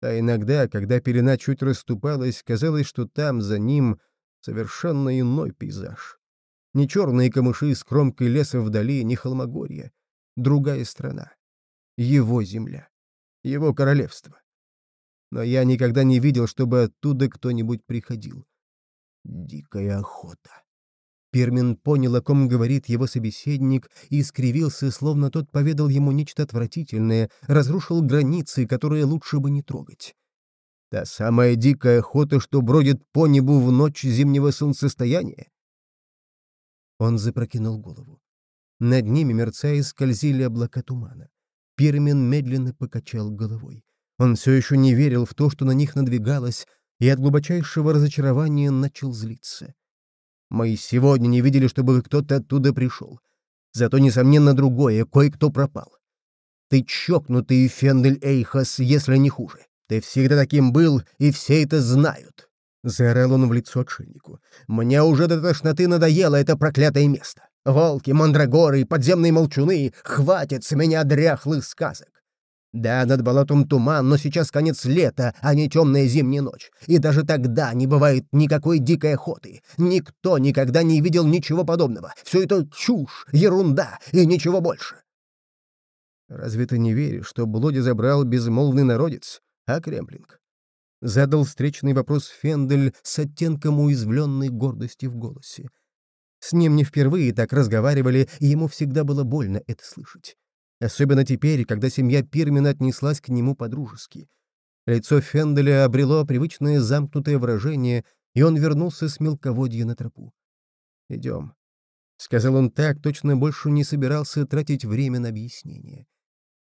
Speaker 1: А иногда, когда пелена чуть расступалась, казалось, что там, за ним, совершенно иной пейзаж. Не черные камыши с кромкой леса вдали, не холмогорье. Другая страна. Его земля. Его королевство. Но я никогда не видел, чтобы оттуда кто-нибудь приходил. Дикая охота. Пермин понял, о ком говорит его собеседник, и искривился, словно тот поведал ему нечто отвратительное, разрушил границы, которые лучше бы не трогать. Та самая дикая охота, что бродит по небу в ночь зимнего солнцестояния? Он запрокинул голову. Над ними, мерцая, скользили облака тумана. Пермин медленно покачал головой. Он все еще не верил в то, что на них надвигалось, и от глубочайшего разочарования начал злиться. Мы сегодня не видели, чтобы кто-то оттуда пришел. Зато, несомненно, другое, кое-кто пропал. Ты чокнутый, Фендель Эйхас, если не хуже. Ты всегда таким был, и все это знают. Заорал он в лицо отшельнику. «Мне уже до тошноты надоело это проклятое место. Волки, мандрагоры, подземные молчуны, хватит с меня дряхлых сказок.
Speaker 2: Да, над болотом туман, но сейчас конец лета, а не темная зимняя ночь. И даже тогда не бывает никакой дикой охоты. Никто никогда не видел ничего подобного. Все это чушь, ерунда и ничего больше.
Speaker 1: Разве ты не веришь, что Блоди забрал безмолвный народец, а Кремплинг? Задал встречный вопрос Фендель с оттенком уязвленной гордости в голосе. С ним не впервые так разговаривали, и ему всегда было больно это слышать. Особенно теперь, когда семья Пирмина отнеслась к нему по-дружески. Лицо Фенделя обрело привычное замкнутое выражение, и он вернулся с мелководья на тропу. «Идем», — сказал он так, точно больше не собирался тратить время на объяснение.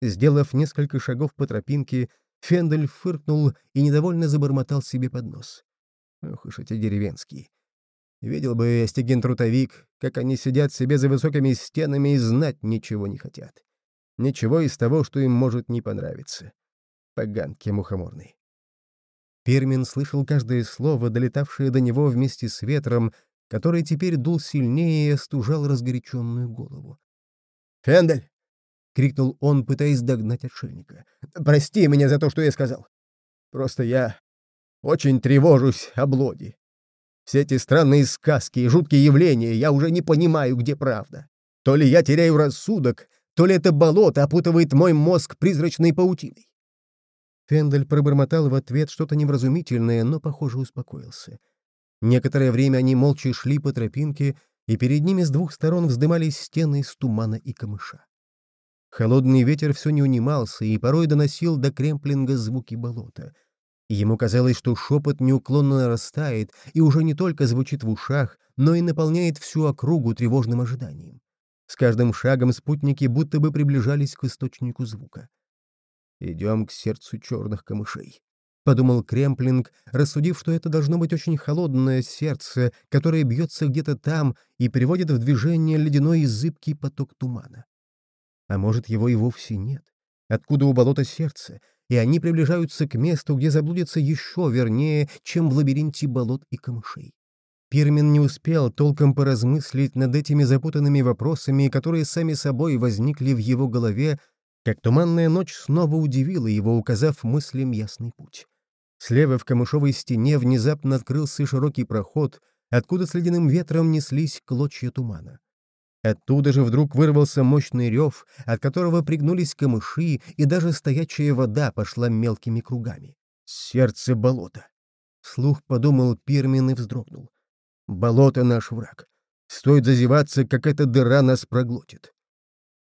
Speaker 1: Сделав несколько шагов по тропинке, Фендель фыркнул и недовольно забормотал себе под нос. Ох уж эти деревенские. Видел бы Стеген-трутовик, как они сидят себе за высокими стенами и знать ничего не хотят. Ничего из того, что им может не понравиться. Поганки мухоморные. Пермин слышал каждое слово, долетавшее до него вместе с ветром, который теперь дул сильнее и остужал разгоряченную голову.
Speaker 2: «Фендель!» — крикнул он, пытаясь догнать отшельника. «Прости меня за то, что я сказал. Просто я очень тревожусь о блоде. Все эти странные сказки и жуткие явления, я уже не понимаю, где правда. То ли я теряю рассудок, то ли это болото опутывает мой мозг призрачной паутиной.
Speaker 1: Фендель пробормотал в ответ что-то невразумительное, но, похоже, успокоился. Некоторое время они молча шли по тропинке, и перед ними с двух сторон вздымались стены из тумана и камыша. Холодный ветер все не унимался и порой доносил до кремплинга звуки болота. Ему казалось, что шепот неуклонно нарастает и уже не только звучит в ушах, но и наполняет всю округу тревожным ожиданием. С каждым шагом спутники будто бы приближались к источнику звука. «Идем к сердцу черных камышей», — подумал Кремплинг, рассудив, что это должно быть очень холодное сердце, которое бьется где-то там и приводит в движение ледяной и зыбкий поток тумана. А может, его и вовсе нет? Откуда у болота сердце? И они приближаются к месту, где заблудятся еще вернее, чем в лабиринте болот и камышей. Пирмин не успел толком поразмыслить над этими запутанными вопросами, которые сами собой возникли в его голове, как туманная ночь снова удивила его, указав мыслям ясный путь. Слева в камышовой стене внезапно открылся широкий проход, откуда с ледяным ветром неслись клочья тумана. Оттуда же вдруг вырвался мощный рев, от которого пригнулись камыши, и даже стоячая вода пошла мелкими кругами. «Сердце болота!» — вслух подумал Пирмин и вздрогнул. Болото — наш враг. Стоит зазеваться, как эта дыра нас проглотит.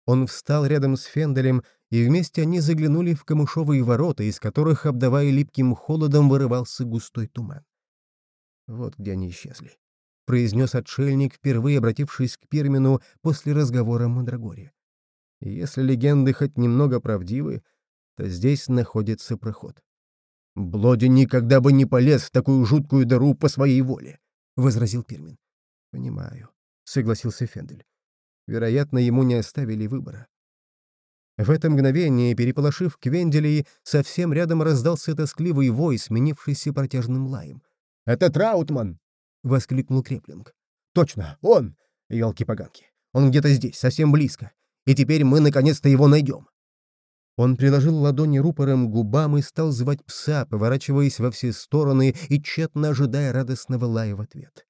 Speaker 1: Он встал рядом с Фенделем, и вместе они заглянули в камышовые ворота, из которых, обдавая липким холодом, вырывался густой туман. Вот где они исчезли, — произнес отшельник, впервые обратившись к Пирмину после разговора о Мандрагоре. Если легенды хоть немного правдивы, то здесь находится проход. Блоди никогда бы не полез в такую жуткую дыру по своей воле. — возразил Пирмин. «Понимаю», — согласился Фендель. «Вероятно, ему не оставили выбора». В это мгновение, переполошив Квенделей, совсем рядом раздался тоскливый вой, сменившийся протяжным лаем.
Speaker 2: «Это Траутман!» — воскликнул Креплинг. «Точно, он! Елки-поганки! Он где-то здесь, совсем близко. И теперь мы наконец-то его найдем!»
Speaker 1: Он приложил ладони рупором к губам и стал звать пса, поворачиваясь во все стороны и тщетно ожидая радостного лая в ответ.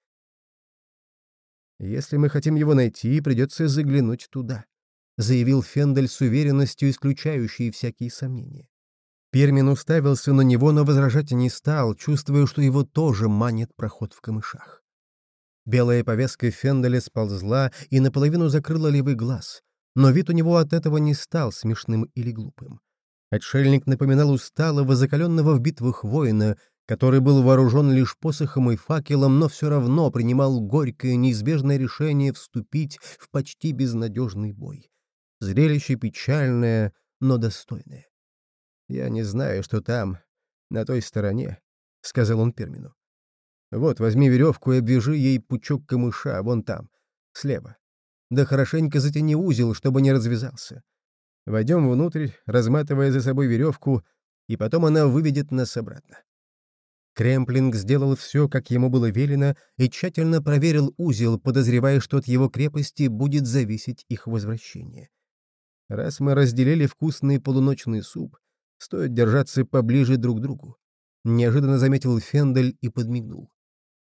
Speaker 1: «Если мы хотим его найти, придется заглянуть туда», — заявил Фендель с уверенностью, исключающей всякие сомнения. Пермин уставился на него, но возражать не стал, чувствуя, что его тоже манит проход в камышах. Белая повязка Фенделя сползла и наполовину закрыла левый глаз, но вид у него от этого не стал смешным или глупым. Отшельник напоминал усталого, закаленного в битвах воина, который был вооружен лишь посохом и факелом, но все равно принимал горькое, неизбежное решение вступить в почти безнадежный бой. Зрелище печальное, но достойное. «Я не знаю, что там, на той стороне», — сказал он Пермину. «Вот, возьми веревку и обвяжи ей пучок камыша, вон там, слева. Да хорошенько затяни узел, чтобы не развязался. Войдем внутрь, разматывая за собой веревку, и потом она выведет нас обратно. Кремплинг сделал все, как ему было велено, и тщательно проверил узел, подозревая, что от его крепости будет зависеть их возвращение. Раз мы разделили вкусный полуночный суп, стоит держаться поближе друг к другу. Неожиданно заметил Фендель и подмигнул.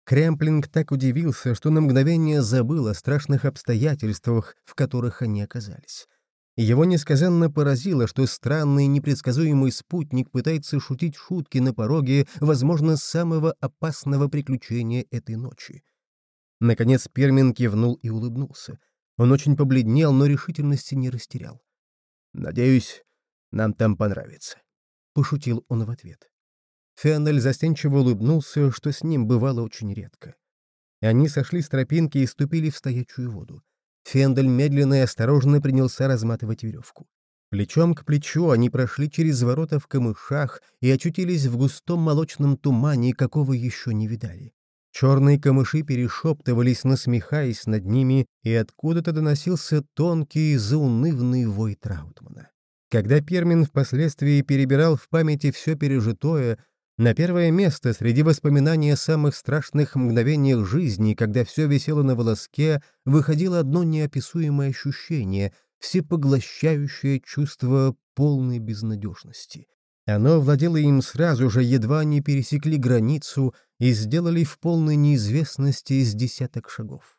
Speaker 1: Кремплинг так удивился, что на мгновение забыл о страшных обстоятельствах, в которых они оказались. Его несказанно поразило, что странный непредсказуемый спутник пытается шутить шутки на пороге, возможно, самого опасного приключения этой ночи. Наконец Пермин кивнул и улыбнулся. Он очень побледнел, но решительности не растерял.
Speaker 2: «Надеюсь, нам там понравится», — пошутил он в ответ.
Speaker 1: Фионель застенчиво улыбнулся, что с ним бывало очень редко. Они сошли с тропинки и ступили в стоячую воду. Фендель медленно и осторожно принялся разматывать веревку. Плечом к плечу они прошли через ворота в камышах и очутились в густом молочном тумане, какого еще не видали. Черные камыши перешептывались, насмехаясь над ними, и откуда-то доносился тонкий, заунывный вой Траутмана. Когда Пермин впоследствии перебирал в памяти все пережитое, на первое место среди воспоминаний о самых страшных мгновениях жизни, когда все висело на волоске, выходило одно неописуемое ощущение, всепоглощающее чувство полной безнадежности. Оно владело им сразу же, едва они пересекли границу и сделали в полной неизвестности из десяток шагов.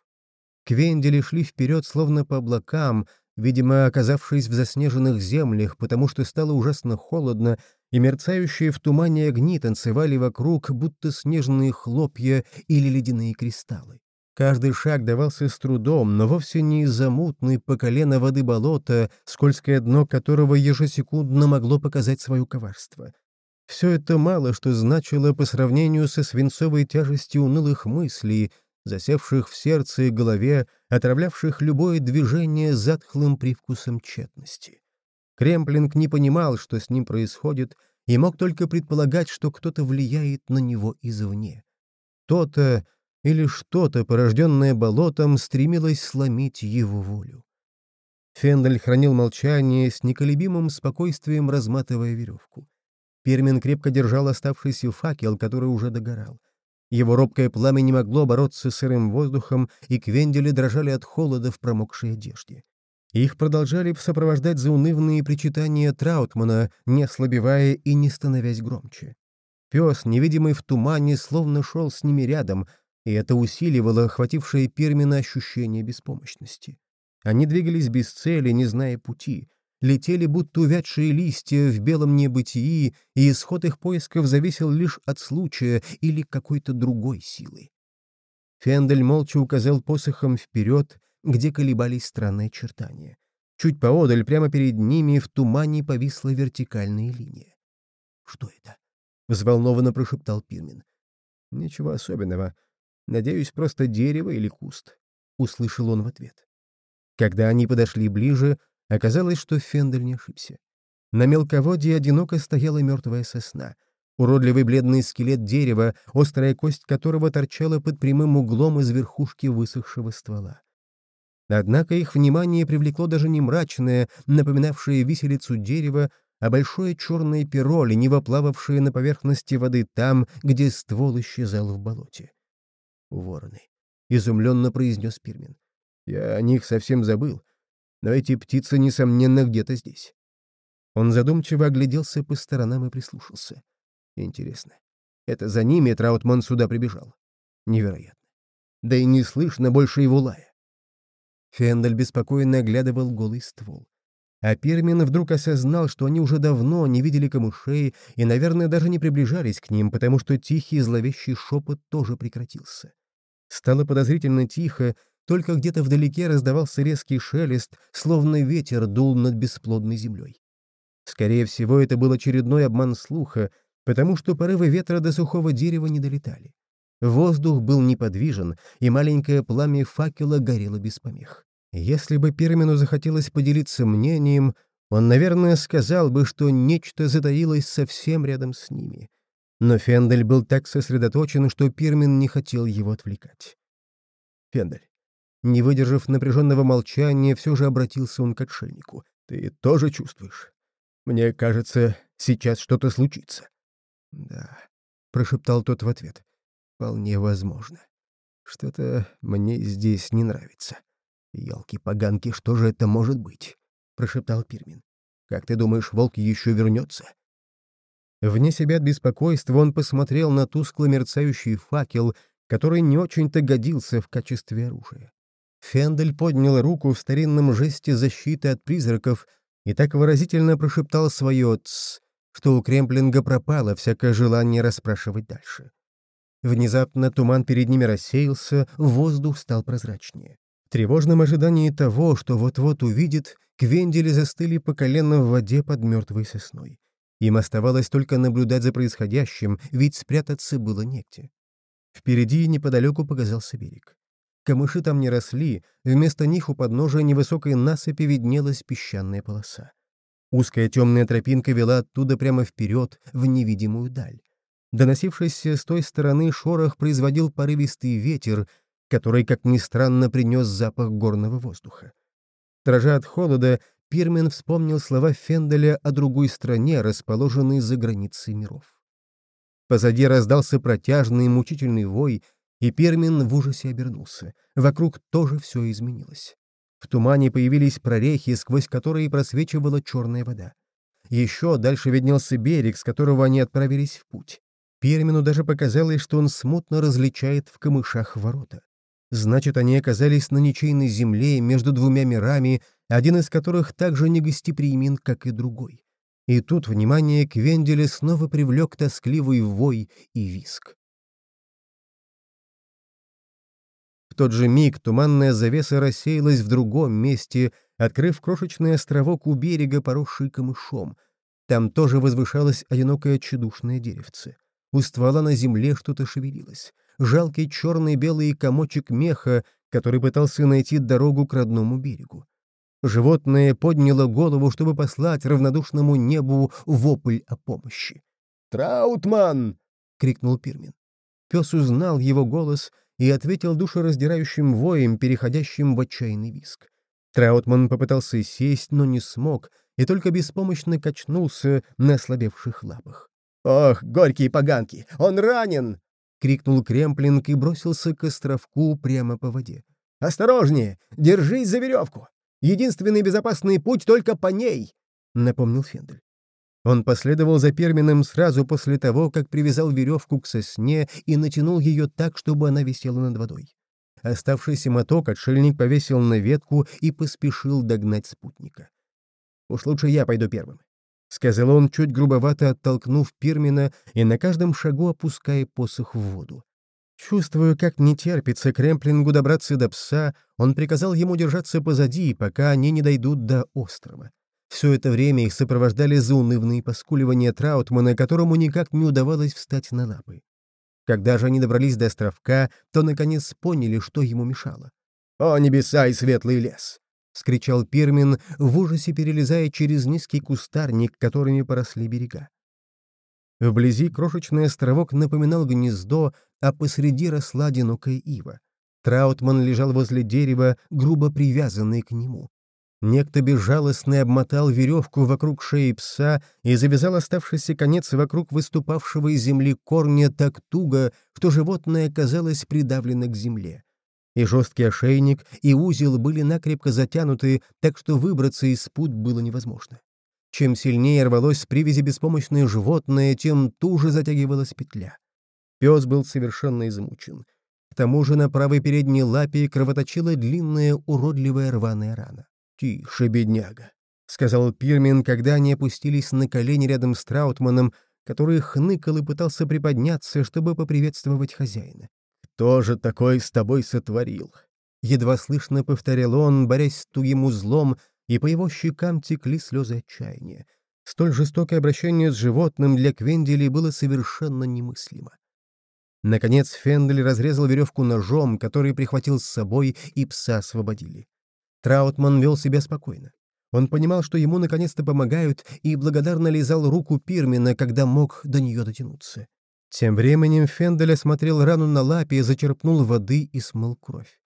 Speaker 1: Квендели шли вперед, словно по облакам, видимо, оказавшись в заснеженных землях, потому что стало ужасно холодно, и мерцающие в тумане огни танцевали вокруг, будто снежные хлопья или ледяные кристаллы. Каждый шаг давался с трудом, но вовсе не из-за мутной по колено воды болота, скользкое дно которого ежесекундно могло показать свое коварство. Все это мало что значило по сравнению со свинцовой тяжестью унылых мыслей, засевших в сердце и голове, отравлявших любое движение затхлым привкусом тщетности. Кремплинг не понимал, что с ним происходит, и мог только предполагать, что кто-то влияет на него извне. То-то или что-то, порожденное болотом, стремилось сломить его волю. Фендель хранил молчание, с неколебимым спокойствием разматывая веревку. Пермин крепко держал оставшийся факел, который уже догорал. Его робкое пламя не могло бороться с сырым воздухом, и квендели дрожали от холода в промокшей одежде. Их продолжали сопровождать заунывные причитания Траутмана, не ослабевая и не становясь громче. Пес, невидимый в тумане, словно шел с ними рядом, и это усиливало охватившее Пермина ощущение беспомощности. Они двигались без цели, не зная пути, летели будто увядшие листья в белом небытии, и исход их поисков зависел лишь от случая или какой-то другой силы. Фендель молча указал посохом вперед, где колебались странные очертания. Чуть поодаль, прямо перед ними, в тумане повисла вертикальная линия. «Что это?» — взволнованно прошептал Пирмин. «Ничего особенного. Надеюсь, просто дерево или куст», — услышал он в ответ. Когда они подошли ближе, оказалось, что Фендель не ошибся. На мелководье одиноко стояла мертвая сосна. Уродливый бледный скелет дерева, острая кость которого торчала под прямым углом из верхушки высохшего ствола. Однако их внимание привлекло даже не мрачное, напоминавшее виселицу дерево, а большое черное перо, лениво плававшее на поверхности воды там, где ствол исчезал в болоте. «Вороны», — изумленно произнес Пирмин. «Я о них совсем забыл, но эти птицы, несомненно, где-то здесь». Он задумчиво огляделся по сторонам и прислушался. Интересно, это за ними Траутман сюда прибежал? Невероятно. Да и не слышно больше его лая. Фендель беспокойно оглядывал голый ствол. А Пермин вдруг осознал, что они уже давно не видели камышей и, наверное, даже не приближались к ним, потому что тихий зловещий шепот тоже прекратился. Стало подозрительно тихо, только где-то вдалеке раздавался резкий шелест, словно ветер дул над бесплодной землей. Скорее всего, это был очередной обман слуха, потому что порывы ветра до сухого дерева не долетали. Воздух был неподвижен, и маленькое пламя факела горело без помех. Если бы Пермину захотелось поделиться мнением, он, наверное, сказал бы, что нечто затаилось совсем рядом с ними. Но Фендель был так сосредоточен, что Пермин не хотел его отвлекать. «Фендель». Не выдержав напряженного молчания, все же обратился он к отшельнику. «Ты тоже чувствуешь? Мне кажется, сейчас что-то случится». «Да», — прошептал тот в ответ. Вполне возможно. Что-то мне здесь не нравится. Ёлки-поганки, что же это может быть? — прошептал Пирмин. «Как ты думаешь, волк еще вернется?» Вне себя от беспокойства он посмотрел на тускло мерцающий факел, который не очень-то годился в качестве оружия. Фендель поднял руку в старинном жесте защиты от призраков и так выразительно прошептал свое «тсс», что у Кремплинга пропало всякое желание расспрашивать дальше. Внезапно туман перед ними рассеялся, воздух стал прозрачнее. В тревожном ожидании того, что вот-вот увидит, Квендели застыли по колено в воде под мертвой сосной. Им оставалось только наблюдать за происходящим, ведь спрятаться было негде. Впереди неподалеку показался берег. Камыши там не росли, вместо них у подножия невысокой насыпи виднелась песчаная полоса. Узкая темная тропинка вела оттуда прямо вперед, в невидимую даль. Доносившийся с той стороны шорох производил порывистый ветер, который, как ни странно, принес запах горного воздуха. Дрожа от холода, Пирмен вспомнил слова Фенделя о другой стране, расположенной за границей миров. Позади раздался протяжный мучительный вой, и Пермин в ужасе обернулся. Вокруг тоже все изменилось. В тумане появились прорехи, сквозь которые просвечивала черная вода. Еще дальше виднелся берег, с которого они отправились в путь. Пермину даже показалось, что он смутно различает в камышах ворота. Значит, они оказались на ничейной земле между двумя мирами, один из которых так же негостеприимен, как и другой. И тут внимание Квенделя снова привлек тоскливый вой и виск. В тот же миг туманная завеса рассеялась в другом месте, открыв крошечный островок у берега, поросший камышом. Там тоже возвышалось одинокое чудушное деревце. У ствола на земле что-то шевелилось. Жалкий черный белый комочек меха, который пытался найти дорогу к родному берегу. Животное подняло голову, чтобы послать равнодушному небу вопль о помощи.
Speaker 2: «Траутман!» — крикнул Пирмин.
Speaker 1: Пес узнал его голос — и ответил душераздирающим воем, переходящим в отчаянный виск. Траутман попытался сесть, но не смог, и только беспомощно качнулся на ослабевших лапах.
Speaker 2: «Ох, горькие поганки! Он ранен!»
Speaker 1: — крикнул Кремплинг и бросился к островку прямо по воде.
Speaker 2: «Осторожнее! Держись за веревку! Единственный безопасный путь только по ней!» — напомнил Фендель.
Speaker 1: Он последовал за Пермином сразу после того, как привязал веревку к сосне и натянул ее так, чтобы она висела над водой. Оставшийся моток отшельник повесил на ветку и поспешил догнать спутника. «Уж лучше я пойду первым», — сказал он, чуть грубовато оттолкнув Пермина и на каждом шагу опуская посох в воду. Чувствуя, как не терпится Кремплингу добраться до пса, он приказал ему держаться позади, пока они не дойдут до острова. Все это время их сопровождали заунывные поскуливания Траутмана, которому никак не удавалось встать на лапы. Когда же они добрались до островка, то наконец поняли, что ему мешало.
Speaker 2: «О, небеса и светлый лес!»
Speaker 1: — скричал Пермин, в ужасе перелезая через низкий кустарник, которыми поросли берега. Вблизи крошечный островок напоминал гнездо, а посреди росла одинокая ива. Траутман лежал возле дерева, грубо привязанный к нему. Некто безжалостный обмотал веревку вокруг шеи пса и завязал оставшийся конец вокруг выступавшего из земли корня так туго, что животное оказалось придавлено к земле. И жесткий ошейник, и узел были накрепко затянуты, так что выбраться из пут было невозможно. Чем сильнее рвалось с привязи беспомощное животное, тем туже затягивалась петля. Пес был совершенно измучен. К тому же на правой передней лапе кровоточила длинная уродливая рваная рана.
Speaker 2: «Тише, бедняга», —
Speaker 1: сказал Пирмин, когда они опустились на колени рядом с Траутманом, который хныкал и пытался приподняться, чтобы поприветствовать хозяина.
Speaker 2: «Кто же такой с тобой сотворил?»
Speaker 1: Едва слышно повторял он, борясь с тугим узлом, и по его щекам текли слезы отчаяния. Столь жестокое обращение с животным для Квендели было совершенно немыслимо. Наконец Фендель разрезал веревку ножом, который прихватил с собой, и пса освободили. Траутман вел себя спокойно. Он понимал, что ему наконец-то помогают, и благодарно лизал руку Пирмина, когда мог до нее дотянуться. Тем временем Фендель осмотрел рану на лапе, зачерпнул воды и смыл кровь.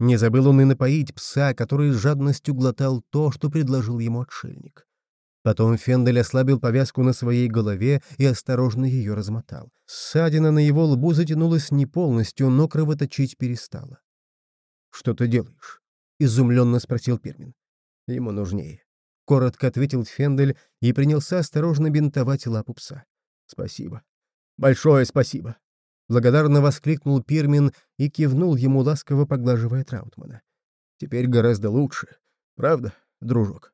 Speaker 1: Не забыл он и напоить пса, который с жадностью глотал то, что предложил ему отшельник. Потом Фендель ослабил повязку на своей голове и осторожно ее размотал. Ссадина на его лбу затянулась не полностью, но кровоточить перестала. «Что ты делаешь?» — изумленно спросил Пермин.
Speaker 2: «Ему нужнее», —
Speaker 1: коротко ответил Фендель и принялся осторожно бинтовать лапу пса.
Speaker 2: «Спасибо. Большое спасибо!»
Speaker 1: Благодарно воскликнул Пирмин и кивнул ему, ласково поглаживая Траутмана.
Speaker 2: «Теперь гораздо лучше. Правда, дружок?»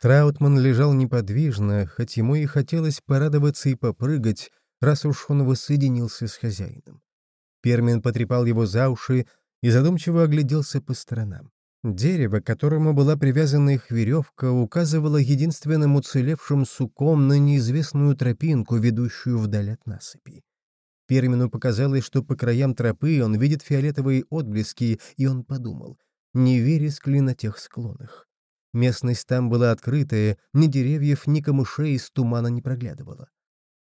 Speaker 1: Траутман лежал неподвижно, хоть ему и хотелось порадоваться и попрыгать, раз уж он воссоединился с хозяином. Пермин потрепал его за уши и задумчиво огляделся по сторонам. Дерево, к которому была привязана их веревка, указывало единственным уцелевшим суком на неизвестную тропинку, ведущую вдаль от насыпи. Пермину показалось, что по краям тропы он видит фиолетовые отблески, и он подумал, не вереск ли на тех склонах. Местность там была открытая, ни деревьев, ни камышей из тумана не проглядывало.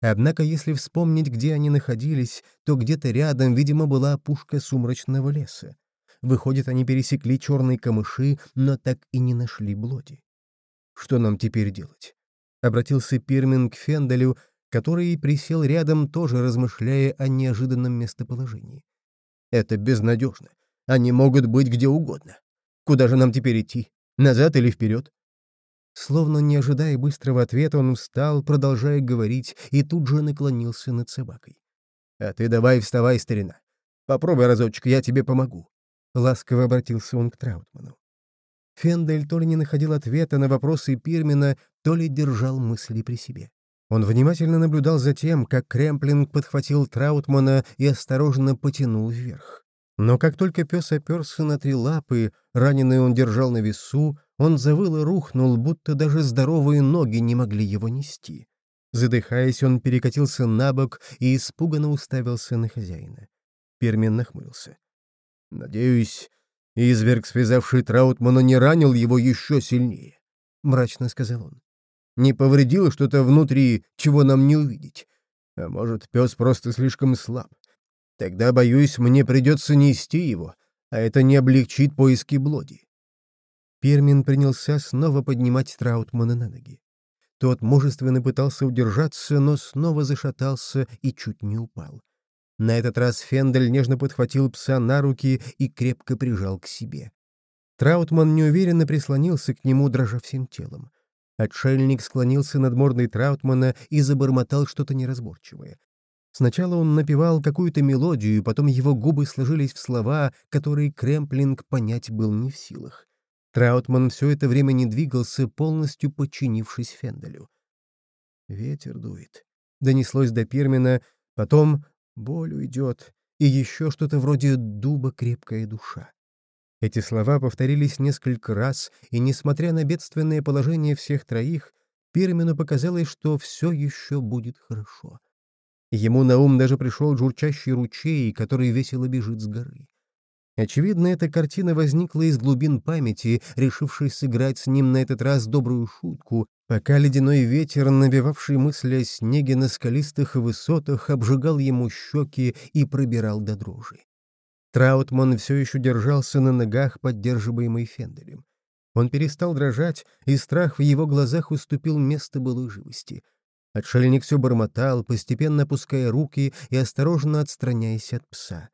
Speaker 1: Однако, если вспомнить, где они находились, то где-то рядом, видимо, была опушка сумрачного леса. Выходит, они пересекли черные камыши, но так и не нашли Блоди. «Что нам теперь делать?» — обратился Пирмин к Фенделю, который присел рядом, тоже размышляя о неожиданном местоположении.
Speaker 2: «Это безнадежно. Они могут быть где угодно. Куда же нам теперь идти? Назад или вперед?»
Speaker 1: Словно не ожидая быстрого ответа, он встал, продолжая говорить, и тут же наклонился над собакой.
Speaker 2: «А ты давай вставай, старина. Попробуй разочек, я тебе помогу.
Speaker 1: — ласково обратился он к Траутману. Фендель то ли не находил ответа на вопросы Пирмина, то ли держал мысли при себе. Он внимательно наблюдал за тем, как Кремплинг подхватил Траутмана и осторожно потянул вверх. Но как только пес оперся на три лапы, раненый он держал на весу, он завыл и рухнул, будто даже здоровые ноги не могли его нести. Задыхаясь, он перекатился на бок и испуганно уставился на хозяина. Пермин нахмурился.
Speaker 2: «Надеюсь, изверг, связавший Траутмана, не ранил его еще сильнее», — мрачно сказал он. «Не повредил что-то внутри, чего нам не увидеть. А может, пес просто слишком слаб. Тогда, боюсь, мне придется нести его, а это не облегчит поиски Блоди».
Speaker 1: Пермин принялся снова поднимать Траутмана на ноги. Тот мужественно пытался удержаться, но снова зашатался и чуть не упал. На этот раз Фендель нежно подхватил пса на руки и крепко прижал к себе. Траутман неуверенно прислонился к нему, дрожа всем телом. Отшельник склонился над мордой Траутмана и забормотал что-то неразборчивое. Сначала он напевал какую-то мелодию, потом его губы сложились в слова, которые Кремплинг понять был не в силах. Траутман все это время не двигался, полностью подчинившись Фенделю. «Ветер дует», — донеслось до Пирмина, потом боль уйдет, и еще что-то вроде дуба крепкая душа. Эти слова повторились несколько раз, и, несмотря на бедственное положение всех троих, Пирмену показалось, что все еще будет хорошо. Ему на ум даже пришел журчащий ручей, который весело бежит с горы. Очевидно, эта картина возникла из глубин памяти, решившей сыграть с ним на этот раз добрую шутку, пока ледяной ветер, навевавший мысли о снеге на скалистых высотах, обжигал ему щеки и пробирал до дрожи. Траутман все еще держался на ногах, поддерживаемый Фенделем. Он перестал дрожать, и страх в его глазах уступил место былой живости. Отшельник все бормотал, постепенно опуская руки и осторожно отстраняясь от пса.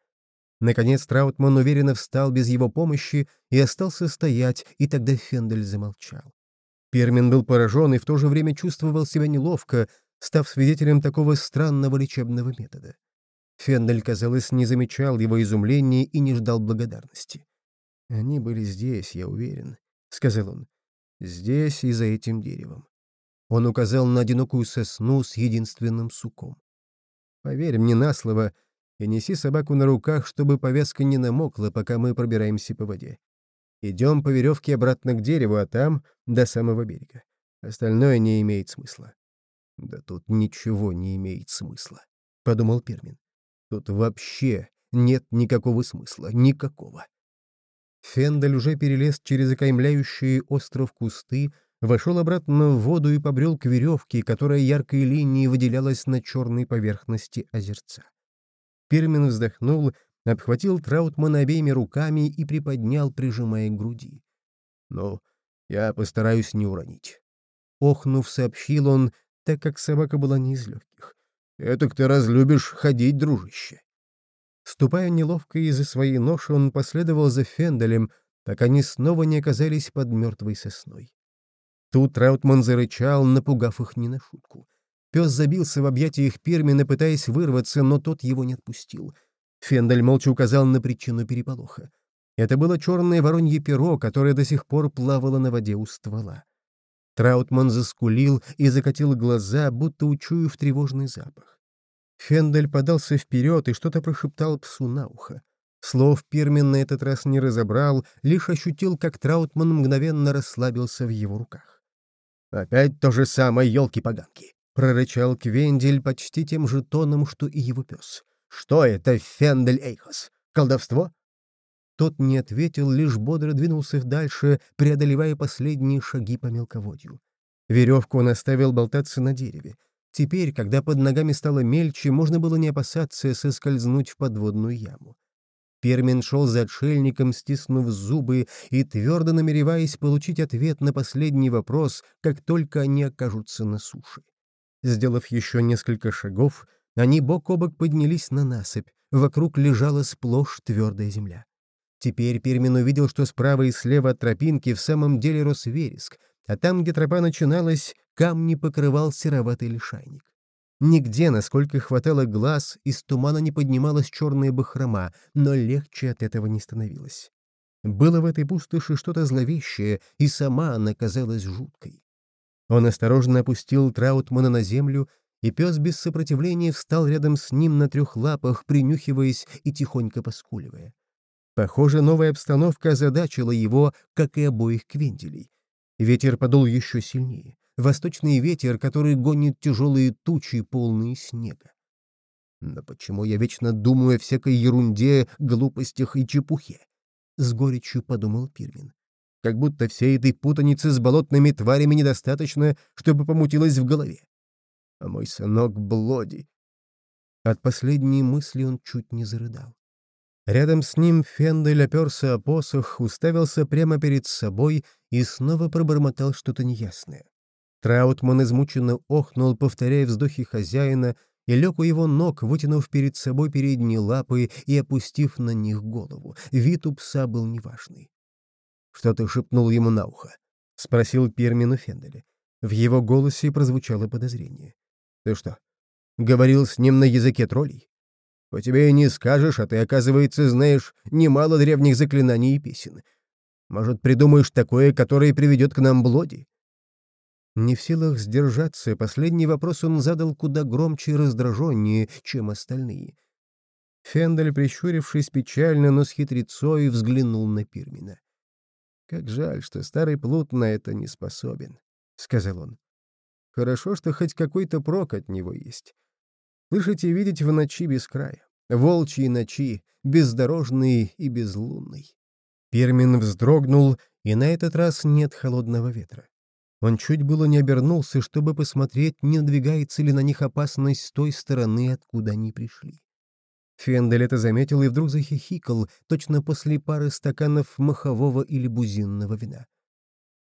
Speaker 1: Наконец Траутман уверенно встал без его помощи и остался стоять, и тогда Фендель замолчал. Пермин был поражен и в то же время чувствовал себя неловко, став свидетелем такого странного лечебного метода. Фендель, казалось, не замечал его изумления и не ждал благодарности. «Они были здесь, я уверен», — сказал он. «Здесь и за этим деревом». Он указал на одинокую сосну с единственным суком. «Поверь мне на слово, — и неси собаку на руках, чтобы повязка не намокла, пока мы пробираемся по воде. Идем по веревке обратно к дереву, а там — до самого берега. Остальное не имеет смысла. «Да тут ничего не имеет смысла», — подумал Пермин. «Тут вообще нет никакого смысла, никакого». Фендель уже перелез через окаймляющие остров кусты, вошел обратно в воду и побрел к веревке, которая яркой линией выделялась на черной поверхности озерца. Пирмин вздохнул, обхватил Траутмана обеими руками и приподнял, прижимая к груди. «Ну, я постараюсь не уронить». Охнув, сообщил он, так как собака была не из легких. «Этак ты разлюбишь ходить, дружище». Ступая неловко из-за своей ноши, он последовал за Фенделем, так они снова не оказались под мертвой сосной. Тут Траутман зарычал, напугав их не на шутку. Пес забился в объятиях Пирмина, пытаясь вырваться, но тот его не отпустил. Фендель молча указал на причину переполоха. Это было черное воронье перо, которое до сих пор плавало на воде у ствола. Траутман заскулил и закатил глаза, будто учуяв тревожный запах. Фендель подался вперед и что-то прошептал псу на ухо. Слов Пирмин на этот раз не разобрал, лишь ощутил, как Траутман мгновенно расслабился в его руках.
Speaker 2: «Опять то же самое, елки-поганки!»
Speaker 1: — прорычал Квендель почти тем же тоном, что и его пес.
Speaker 2: «Что это, Фендель Эйхос? Колдовство?»
Speaker 1: Тот не ответил, лишь бодро двинулся дальше, преодолевая последние шаги по мелководью. Веревку он оставил болтаться на дереве. Теперь, когда под ногами стало мельче, можно было не опасаться соскользнуть в подводную яму. Пермин шел за отшельником, стиснув зубы и твердо намереваясь получить ответ на последний вопрос, как только они окажутся на суше. Сделав еще несколько шагов, они бок о бок поднялись на насыпь, вокруг лежала сплошь твердая земля. Теперь Пермин увидел, что справа и слева от тропинки в самом деле рос вереск, а там, где тропа начиналась, камни покрывал сероватый лишайник. Нигде, насколько хватало глаз, из тумана не поднималась черная бахрома, но легче от этого не становилось. Было в этой пустоши что-то зловещее, и сама она казалась жуткой. Он осторожно опустил Траутмана на землю, и пес без сопротивления встал рядом с ним на трех лапах, принюхиваясь и тихонько поскуливая. Похоже, новая обстановка озадачила его, как и обоих квенделей. Ветер подул еще сильнее. Восточный ветер, который гонит тяжелые тучи, полные снега. Но почему я вечно думаю о всякой ерунде, глупостях и чепухе? С горечью подумал Пирвин. Как будто всей этой путаницы с болотными тварями недостаточно, чтобы помутилось в голове. А мой сынок Блоди... От последней мысли он чуть не зарыдал. Рядом с ним Фендель оперся о посох, уставился прямо перед собой и снова пробормотал что-то неясное. Траутман измученно охнул, повторяя вздохи хозяина, и лег у его ног, вытянув перед собой передние лапы и опустив на них голову. Вид у пса был неважный. «Что ты шепнул ему на ухо?» — спросил Пермин у Фенделя. В его голосе прозвучало подозрение. «Ты что, говорил с ним на языке троллей?» По тебе и не скажешь, а ты, оказывается, знаешь немало древних заклинаний и песен. Может, придумаешь такое, которое приведет к нам Блоди?» Не в силах сдержаться, последний вопрос он задал куда громче и раздраженнее, чем остальные. Фендель, прищурившись печально, но с хитрецой, взглянул на Пирмина. «Как жаль, что старый плут на это не способен», — сказал он. «Хорошо, что хоть какой-то прок от него есть. Слышать и видеть в ночи без края. Волчьи ночи, бездорожные и безлунные. Пермин вздрогнул, и на этот раз нет холодного ветра. Он чуть было не обернулся, чтобы посмотреть, не надвигается ли на них опасность с той стороны, откуда они пришли. Фендель это заметил и вдруг захихикал, точно после пары стаканов махового или бузинного вина.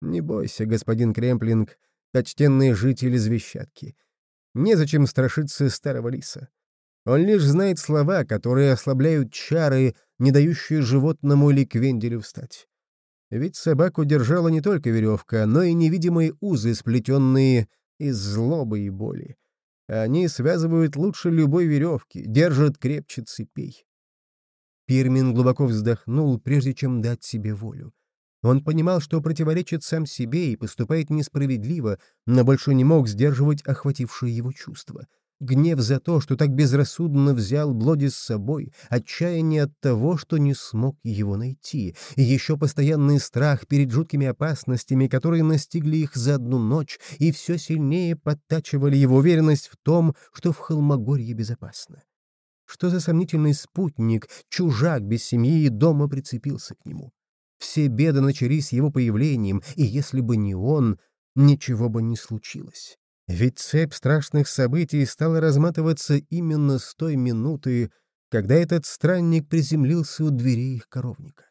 Speaker 1: «Не бойся, господин Кремплинг, почтенные жители Звещатки. Незачем страшиться старого лиса. Он лишь знает слова, которые ослабляют чары, не дающие животному или квенделю встать. Ведь собаку держала не только веревка, но и невидимые узы, сплетенные из злобы и боли. Они связывают лучше любой веревки, держат крепче цепей. Пирмин глубоко вздохнул, прежде чем дать себе волю. Он понимал, что противоречит сам себе и поступает несправедливо, но больше не мог сдерживать охватившие его чувства. Гнев за то, что так безрассудно взял Блоди с собой, отчаяние от того, что не смог его найти, и еще постоянный страх перед жуткими опасностями, которые настигли их за одну ночь и все сильнее подтачивали его уверенность в том, что в Холмогорье безопасно. Что за сомнительный спутник, чужак без семьи и дома прицепился к нему? Все беды начались его появлением, и если бы не он, ничего бы не случилось. Ведь цепь страшных событий стала разматываться именно с той минуты, когда этот странник приземлился у дверей их коровника.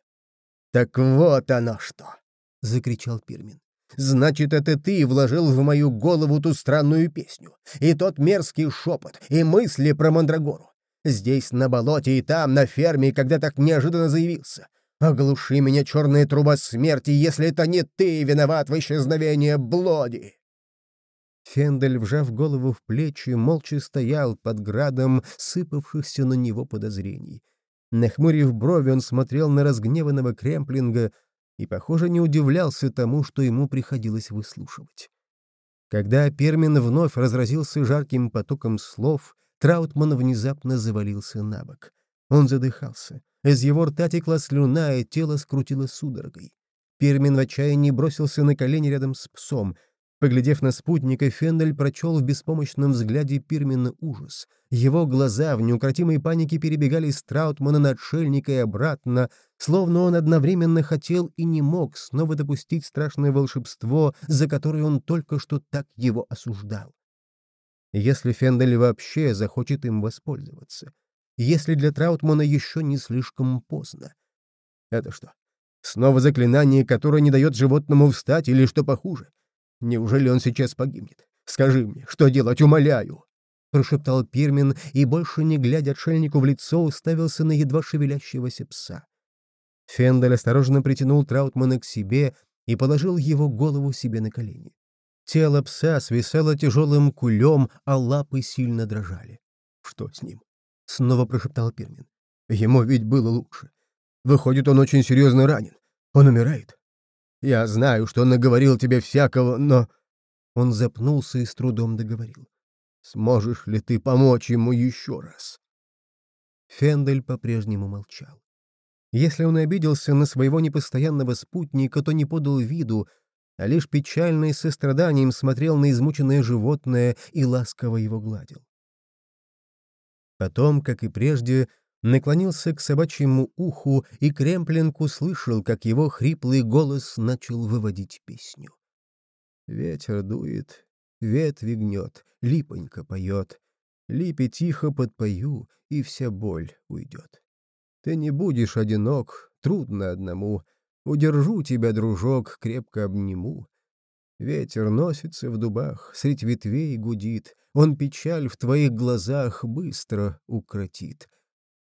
Speaker 2: «Так вот оно что!» — закричал Пирмин. «Значит, это ты вложил в мою голову ту странную песню, и тот мерзкий шепот, и мысли про Мандрагору. Здесь, на болоте, и там, на ферме, когда так неожиданно заявился. Оглуши меня, черная труба смерти, если это не ты виноват в исчезновении Блоди!»
Speaker 1: Фендель, вжав голову в плечи, молча стоял под градом сыпавшихся на него подозрений. Нахмурив брови, он смотрел на разгневанного Кремплинга и, похоже, не удивлялся тому, что ему приходилось выслушивать. Когда Пермин вновь разразился жарким потоком слов, Траутман внезапно завалился на бок. Он задыхался. Из его рта текла слюна, и тело скрутило судорогой. Пермин в отчаянии бросился на колени рядом с псом. Поглядев на спутника, Фендель прочел в беспомощном взгляде Пирмина ужас. Его глаза в неукротимой панике перебегали с Траутмана на отшельника и обратно, словно он одновременно хотел и не мог снова допустить страшное волшебство, за которое он только что так его осуждал. Если Фендель вообще захочет им воспользоваться. Если для Траутмана еще не слишком поздно. Это что, снова заклинание, которое не дает животному встать, или что похуже? Неужели он сейчас погибнет? Скажи мне, что делать, умоляю!» Прошептал Пирмин и, больше не глядя отшельнику в лицо, уставился на едва шевелящегося пса. Фендель осторожно притянул Траутмана к себе и положил его голову себе на колени. Тело пса свисало тяжелым кулем, а лапы сильно дрожали. «Что с ним?» — снова прошептал Пирмин. «Ему ведь было лучше. Выходит, он очень серьезно ранен. Он умирает. Я знаю, что наговорил тебе всякого, но...» Он запнулся и с трудом договорил. «Сможешь ли ты помочь ему еще раз?» Фендель по-прежнему молчал. Если он обиделся на своего непостоянного спутника, то не подал виду, а лишь печально и состраданием смотрел на измученное животное и ласково его гладил. Потом, как и прежде, наклонился к собачьему уху, и Кремплинг услышал, как его хриплый голос начал выводить песню. Ветер дует, ветви гнет, липонька поет, липе тихо подпою, и вся боль уйдет. Ты не будешь одинок, трудно одному, удержу тебя, дружок, крепко обниму. Ветер носится в дубах, средь ветвей гудит, он печаль в твоих глазах быстро укротит.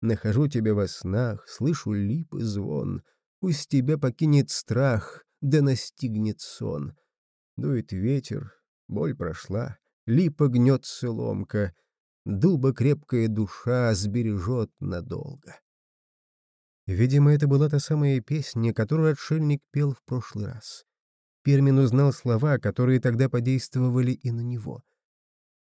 Speaker 1: Нахожу тебя во снах, слышу липы звон. Пусть тебя покинет страх, да настигнет сон. Дует ветер, боль прошла, липа гнется ломка. Дуба крепкая душа сбережет надолго. Видимо, это была та самая песня, которую отшельник пел в прошлый раз. Пермин узнал слова, которые тогда подействовали и на него.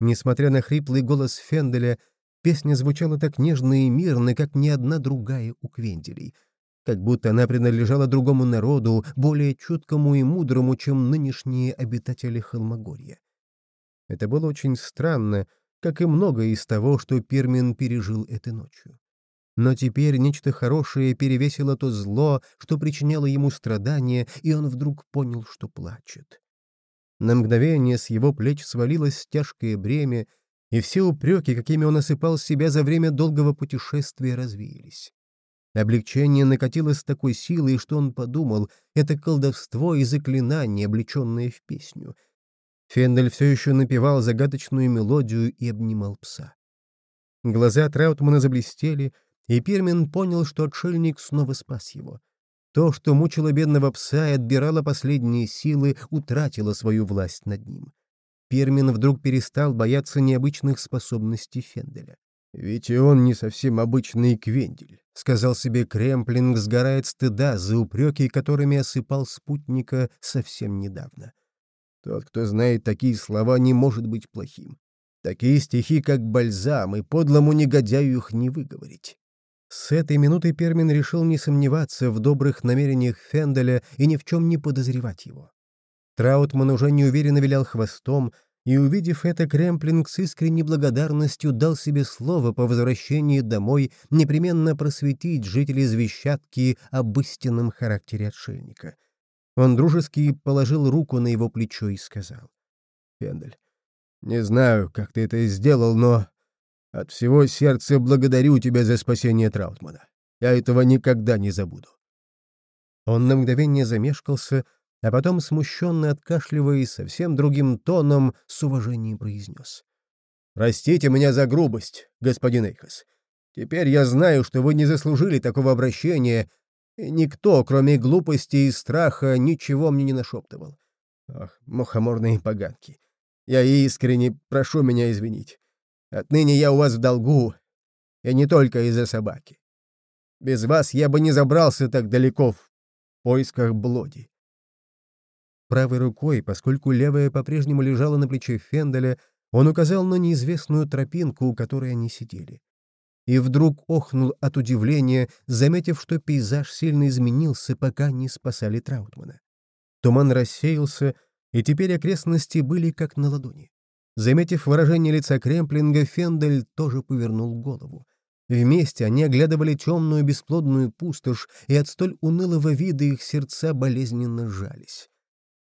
Speaker 1: Несмотря на хриплый голос Фенделя, Песня звучала так нежно и мирно, как ни одна другая у Квенделей. Как будто она принадлежала другому народу, более чуткому и мудрому, чем нынешние обитатели Холмогорья. Это было очень странно, как и многое из того, что Пермин пережил этой ночью. Но теперь нечто хорошее перевесило то зло, что причиняло ему страдания, и он вдруг понял, что плачет. На мгновение с его плеч свалилось тяжкое бремя, и все упреки, какими он осыпал себя за время долгого путешествия, развеялись. Облегчение накатилось с такой силой, что он подумал, это колдовство и заклинание, облеченное в песню. Фендель все еще напевал загадочную мелодию и обнимал пса. Глаза Траутмана заблестели, и Пермин понял, что отшельник снова спас его. То, что мучило бедного пса и отбирало последние силы, утратило свою власть над ним. Пермин вдруг перестал бояться необычных способностей Фенделя. «Ведь и он не совсем обычный Квендель», — сказал себе Кремплинг, сгорает стыда за упреки, которыми осыпал спутника совсем недавно. Тот, кто знает такие слова, не может быть плохим. Такие стихи, как бальзам, и подлому негодяю их не выговорить. С этой минуты Пермин решил не сомневаться в добрых намерениях Фенделя и ни в чем не подозревать его. Траутман уже неуверенно вилял хвостом, и, увидев это, Кремплинг с искренней благодарностью дал себе слово по возвращении домой непременно просветить жителей Звещатки об истинном характере отшельника. Он дружески положил руку на его плечо и сказал. «Пендель, не знаю, как ты это сделал, но от всего сердца благодарю тебя за спасение Траутмана. Я этого никогда не забуду». Он на мгновение замешкался, а потом, смущенно откашливаясь, совсем другим тоном, с уважением произнес. «Простите меня за грубость, господин Эйхос. Теперь я знаю, что вы не заслужили такого обращения,
Speaker 2: И никто, кроме глупости и страха, ничего мне не нашептывал. Ах, мухоморные поганки. Я искренне прошу меня извинить. Отныне я у вас в долгу, и не только из-за собаки. Без вас я бы не забрался так далеко в поисках Блоди.
Speaker 1: Правой рукой, поскольку левая по-прежнему лежала на плече Фенделя, он указал на неизвестную тропинку, у которой они сидели. И вдруг охнул от удивления, заметив, что пейзаж сильно изменился, пока не спасали Траутмана. Туман рассеялся, и теперь окрестности были как на ладони. Заметив выражение лица Кремплинга, Фендель тоже повернул голову. Вместе они оглядывали темную бесплодную пустошь, и от столь унылого вида их сердца болезненно сжались.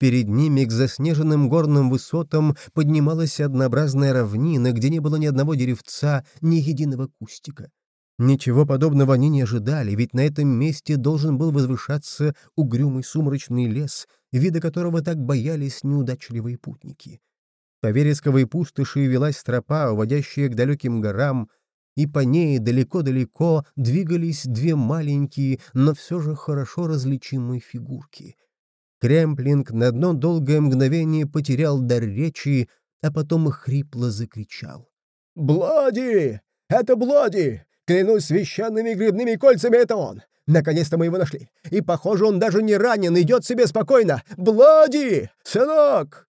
Speaker 1: Перед ними к заснеженным горным высотам поднималась однообразная равнина, где не было ни одного деревца, ни единого кустика. Ничего подобного они не ожидали, ведь на этом месте должен был возвышаться угрюмый сумрачный лес, вида которого так боялись неудачливые путники. По вересковой пустоши велась тропа, уводящая к далеким горам, и по ней далеко-далеко двигались две маленькие, но все же хорошо различимые фигурки — Кремплинг на одно долгое мгновение потерял дар речи, а потом хрипло закричал.
Speaker 2: «Блади! Это Блади! Клянусь священными грибными кольцами, это он! Наконец-то мы его нашли! И, похоже, он даже не ранен, идет себе спокойно! Блади! Сынок!»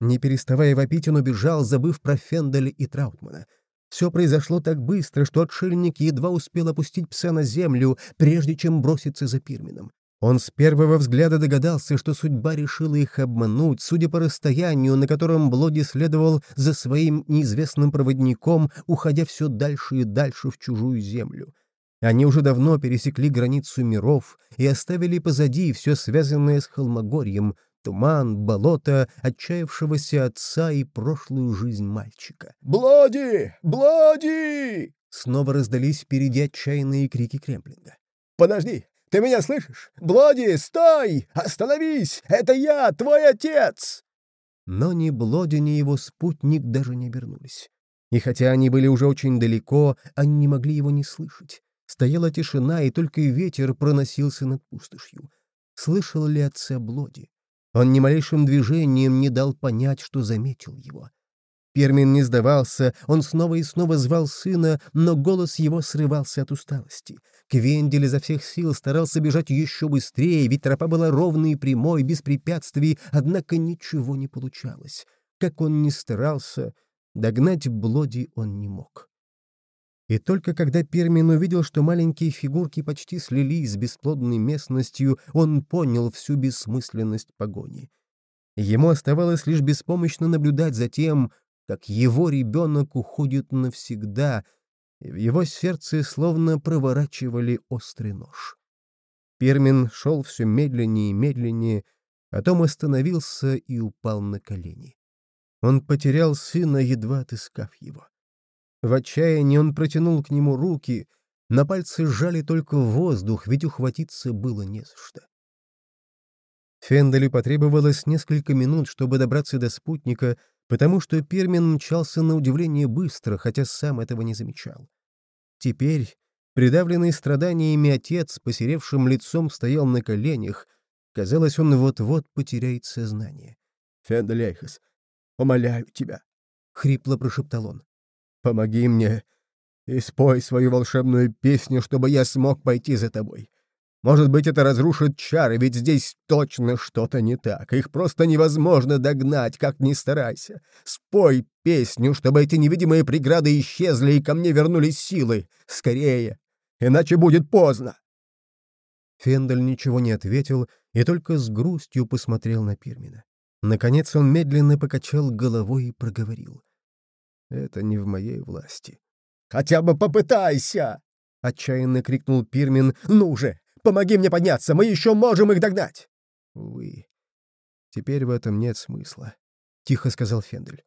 Speaker 1: Не переставая вопить, он убежал, забыв про Фенделя и Траутмана. Все произошло так быстро, что отшельник едва успел опустить пса на землю, прежде чем броситься за Пирмином. Он с первого взгляда догадался, что судьба решила их обмануть, судя по расстоянию, на котором Блоди следовал за своим неизвестным проводником, уходя все дальше и дальше в чужую землю. Они уже давно пересекли границу миров и оставили позади все связанное с Холмогорьем, туман, болото, отчаявшегося отца и прошлую жизнь мальчика.
Speaker 2: «Блоди! Блоди!»
Speaker 1: Снова раздались впереди отчаянные крики Кремплинга.
Speaker 2: «Подожди! Ты меня слышишь? Блоди, стой! Остановись! Это я, твой отец!»
Speaker 1: Но ни Блоди, ни его спутник даже не обернулись. И хотя они были уже очень далеко, они не могли его не слышать. Стояла тишина, и только ветер проносился над пустошью. Слышал ли отца Блоди? Он ни малейшим движением не дал понять, что заметил его. Пермин не сдавался, он снова и снова звал сына, но голос его срывался от усталости. Квендель изо всех сил старался бежать еще быстрее, ведь тропа была ровной и прямой, без препятствий, однако ничего не получалось. Как он ни старался, догнать Блоди он не мог. И только когда Пермин увидел, что маленькие фигурки почти слились с бесплодной местностью, он понял всю бессмысленность погони. Ему оставалось лишь беспомощно наблюдать за тем, как его ребенок уходит навсегда, и в его сердце словно проворачивали острый нож. Пермин шел все медленнее и медленнее, потом остановился и упал на колени. Он потерял сына, едва отыскав его. В отчаянии он протянул к нему руки, на пальцы сжали только воздух, ведь ухватиться было не за что. Фенделю потребовалось несколько минут, чтобы добраться до спутника, потому что Пермин мчался на удивление быстро, хотя сам этого не замечал. Теперь, придавленный страданиями отец, посеревшим лицом стоял на коленях, казалось, он вот-вот потеряет сознание.
Speaker 2: «Фенделяйхас, умоляю тебя», — хрипло прошептал он, — «помоги мне и спой свою волшебную песню, чтобы я смог пойти за тобой. Может быть, это разрушит чары, ведь здесь точно что-то не так. Их просто невозможно догнать, как ни старайся. Спой песню, чтобы эти невидимые преграды исчезли и ко мне вернулись силы. Скорее, иначе будет поздно.
Speaker 1: Фендель ничего не ответил и только с грустью посмотрел на Пирмина. Наконец он медленно покачал головой и проговорил. «Это не в моей власти».
Speaker 2: «Хотя бы попытайся!» — отчаянно крикнул Пирмин. «Ну же, Помоги мне подняться, мы еще можем их догнать!»
Speaker 1: «Увы, теперь в этом нет смысла», — тихо сказал Фендель.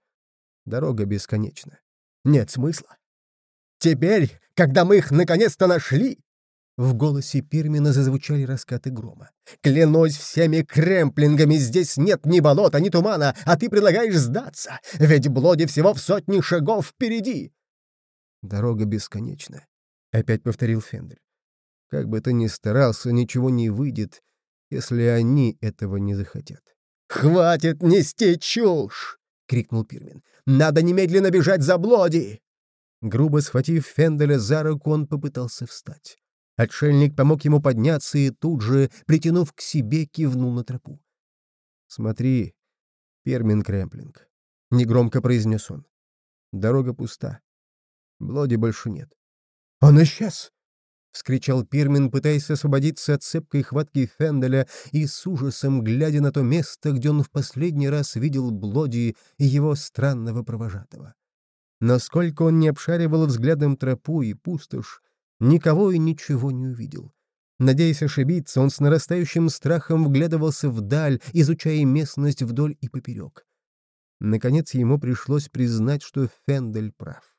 Speaker 1: «Дорога бесконечна».
Speaker 2: «Нет смысла? Теперь, когда мы их наконец-то нашли...» В голосе Пирмина зазвучали раскаты грома. «Клянусь всеми кремплингами, здесь нет ни болота, ни тумана, а ты предлагаешь сдаться, ведь Блоди всего в сотни шагов впереди!»
Speaker 1: «Дорога бесконечна», — опять повторил Фендель. Как бы ты ни старался, ничего не выйдет, если они этого не захотят.
Speaker 2: «Хватит нести чушь!» — крикнул Пирмин. «Надо немедленно бежать за Блоди!»
Speaker 1: Грубо схватив Фенделя за руку, он попытался встать. Отшельник помог ему подняться и тут же, притянув к себе, кивнул на тропу. «Смотри, Пермин Кремплинг», — негромко произнес он. «Дорога пуста. Блоди больше нет».
Speaker 2: «Он исчез!»
Speaker 1: — вскричал Пирмин, пытаясь освободиться от цепкой хватки Фенделя и с ужасом глядя на то место, где он в последний раз видел Блоди и его странного провожатого. Насколько он не обшаривал взглядом тропу и пустошь, никого и ничего не увидел. Надеясь ошибиться, он с нарастающим страхом вглядывался вдаль, изучая местность вдоль и поперек. Наконец ему пришлось признать, что Фендель прав.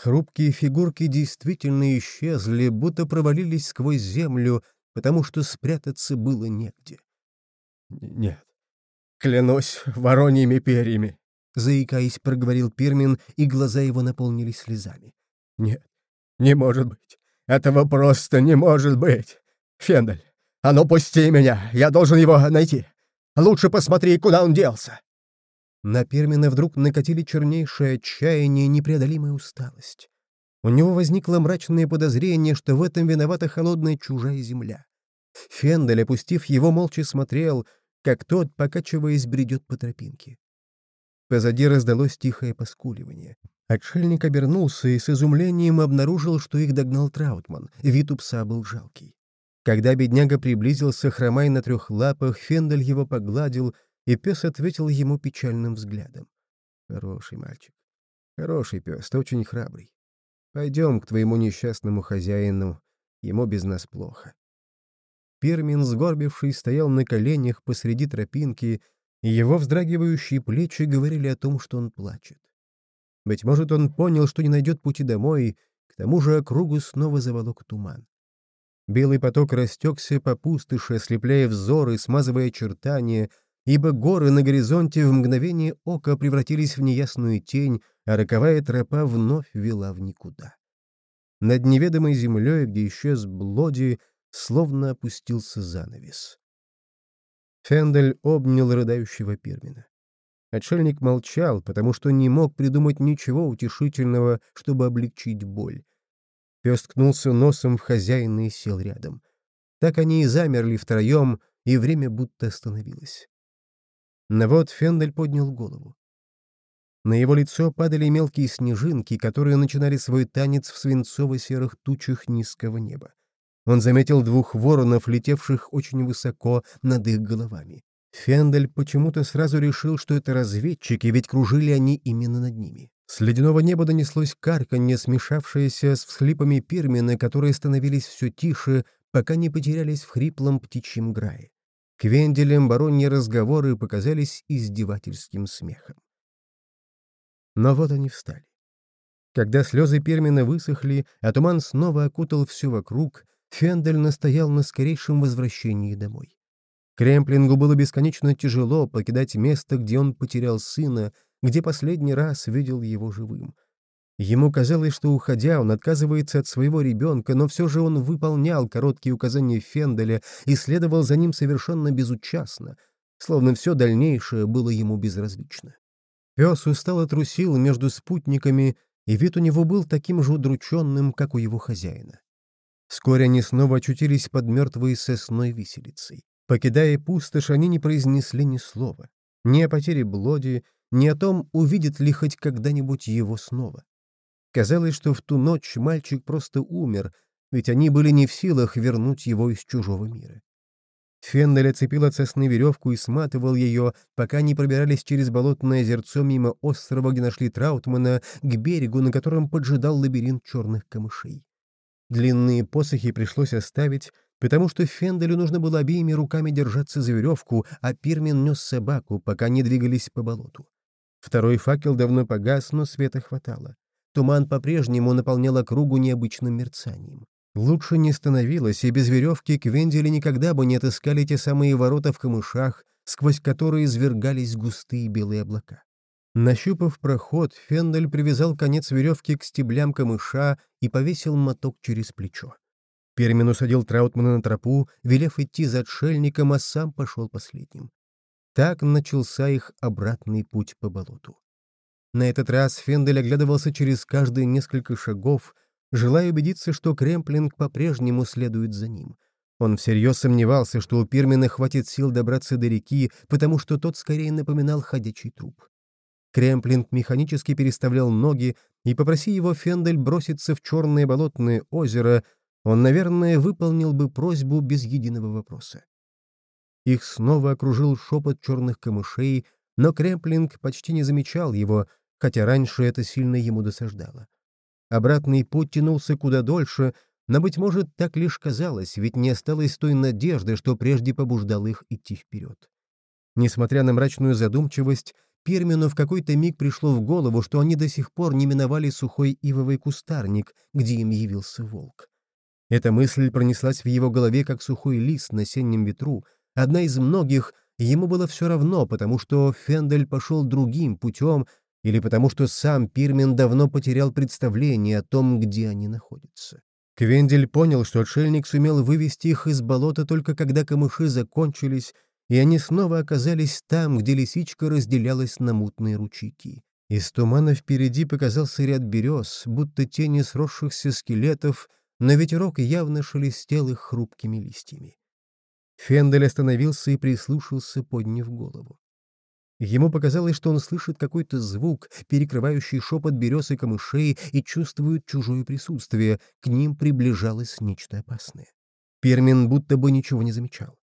Speaker 1: Хрупкие фигурки действительно исчезли, будто провалились сквозь землю, потому что спрятаться было негде.
Speaker 2: «Нет, клянусь вороньими перьями»,
Speaker 1: заикаясь, проговорил Пирмин, и глаза его наполнились слезами.
Speaker 2: «Нет, не может быть. Этого просто не может быть. Фендель, а ну пусти меня, я должен его найти. Лучше посмотри, куда он делся».
Speaker 1: На Пирмина вдруг накатили чернейшее отчаяние и непреодолимая усталость. У него возникло мрачное подозрение, что в этом виновата холодная чужая земля. Фендель, опустив его, молча смотрел, как тот, покачиваясь, бредет по тропинке. Позади раздалось тихое поскуливание. Отшельник обернулся и с изумлением обнаружил, что их догнал Траутман. Вид у пса был жалкий. Когда бедняга приблизился, хромая на трех лапах, Фендель его погладил, и пес ответил ему печальным взглядом. «Хороший мальчик. Хороший пес, ты очень храбрый. Пойдем к твоему несчастному хозяину, ему без нас плохо». Пермин, сгорбивший, стоял на коленях посреди тропинки, его вздрагивающие плечи говорили о том, что он плачет. Быть может, он понял, что не найдет пути домой, к тому же округу снова заволок туман. Белый поток растекся по пустыше, ослепляя взоры, смазывая очертания, ибо горы на горизонте в мгновение ока превратились в неясную тень, а роковая тропа вновь вела в никуда. Над неведомой землей, где исчез Блоди, словно опустился занавес. Фендель обнял рыдающего Пирмина. Отшельник молчал, потому что не мог придумать ничего утешительного, чтобы облегчить боль. Пес ткнулся носом в хозяина и сел рядом. Так они и замерли втроем, и время будто остановилось. Но вот Фендель поднял голову. На его лицо падали мелкие снежинки, которые начинали свой танец в свинцово-серых тучах низкого неба. Он заметил двух воронов, летевших очень высоко над их головами. Фендель почему-то сразу решил, что это разведчики, ведь кружили они именно над ними. С ледяного неба донеслось карканье, смешавшееся с всхлипами пирмины, которые становились все тише, пока не потерялись в хриплом птичьем грае. К венделям бароньи разговоры показались издевательским смехом. Но вот они встали. Когда слезы Пермина высохли, а туман снова окутал все вокруг, Фендель настоял на скорейшем возвращении домой. Кремплингу было бесконечно тяжело покидать место, где он потерял сына, где последний раз видел его живым. Ему казалось, что, уходя, он отказывается от своего ребенка, но все же он выполнял короткие указания Фенделя и следовал за ним совершенно безучастно, словно все дальнейшее было ему безразлично. Пес устало трусил между спутниками, и вид у него был таким же удрученным, как у его хозяина. Вскоре они снова очутились под мертвой сосной виселицей. Покидая пустошь, они не произнесли ни слова. Ни о потере Блоди, ни о том, увидит ли хоть когда-нибудь его снова. Казалось, что в ту ночь мальчик просто умер, ведь они были не в силах вернуть его из чужого мира. Феннель оцепил от веревку и сматывал ее, пока не пробирались через болотное озерцо мимо острова, где нашли Траутмана, к берегу, на котором поджидал лабиринт черных камышей. Длинные посохи пришлось оставить, потому что Фенделю нужно было обеими руками держаться за веревку, а Пирмин нес собаку, пока не двигались по болоту. Второй факел давно погас, но света хватало. Туман по-прежнему наполнял округу необычным мерцанием. Лучше не становилось, и без веревки Квендели никогда бы не отыскали те самые ворота в камышах, сквозь которые извергались густые белые облака. Нащупав проход, Фендель привязал конец веревки к стеблям камыша и повесил моток через плечо. Пермин усадил Траутмана на тропу, велев идти за отшельником, а сам пошел последним. Так начался их обратный путь по болоту. На этот раз Фендель оглядывался через каждые несколько шагов, желая убедиться, что Кремплинг по-прежнему следует за ним. Он всерьез сомневался, что у Пирмина хватит сил добраться до реки, потому что тот скорее напоминал ходячий труп. Кремплинг механически переставлял ноги, и попроси его Фендель броситься в черное болотное озеро, он, наверное, выполнил бы просьбу без единого вопроса. Их снова окружил шепот черных камышей, но Кремплинг почти не замечал его, хотя раньше это сильно ему досаждало. Обратный путь тянулся куда дольше, но, быть может, так лишь казалось, ведь не осталось той надежды, что прежде побуждал их идти вперед. Несмотря на мрачную задумчивость, Пирмену в какой-то миг пришло в голову, что они до сих пор не миновали сухой ивовый кустарник, где им явился волк. Эта мысль пронеслась в его голове, как сухой лист на осеннем ветру, одна из многих, ему было все равно, потому что Фендель пошел другим путем, или потому что сам Пирмен давно потерял представление о том, где они находятся. Квендель понял, что отшельник сумел вывести их из болота только когда камыши закончились, и они снова оказались там, где лисичка разделялась на мутные ручейки. Из тумана впереди показался ряд берез, будто тени сросшихся скелетов, но ветерок явно шелестел их хрупкими листьями. Фендель остановился и прислушался, подняв голову. Ему показалось, что он слышит какой-то звук, перекрывающий шепот берез и камышей, и чувствует чужое присутствие. К ним приближалось нечто опасное. Пермин будто бы ничего не замечал.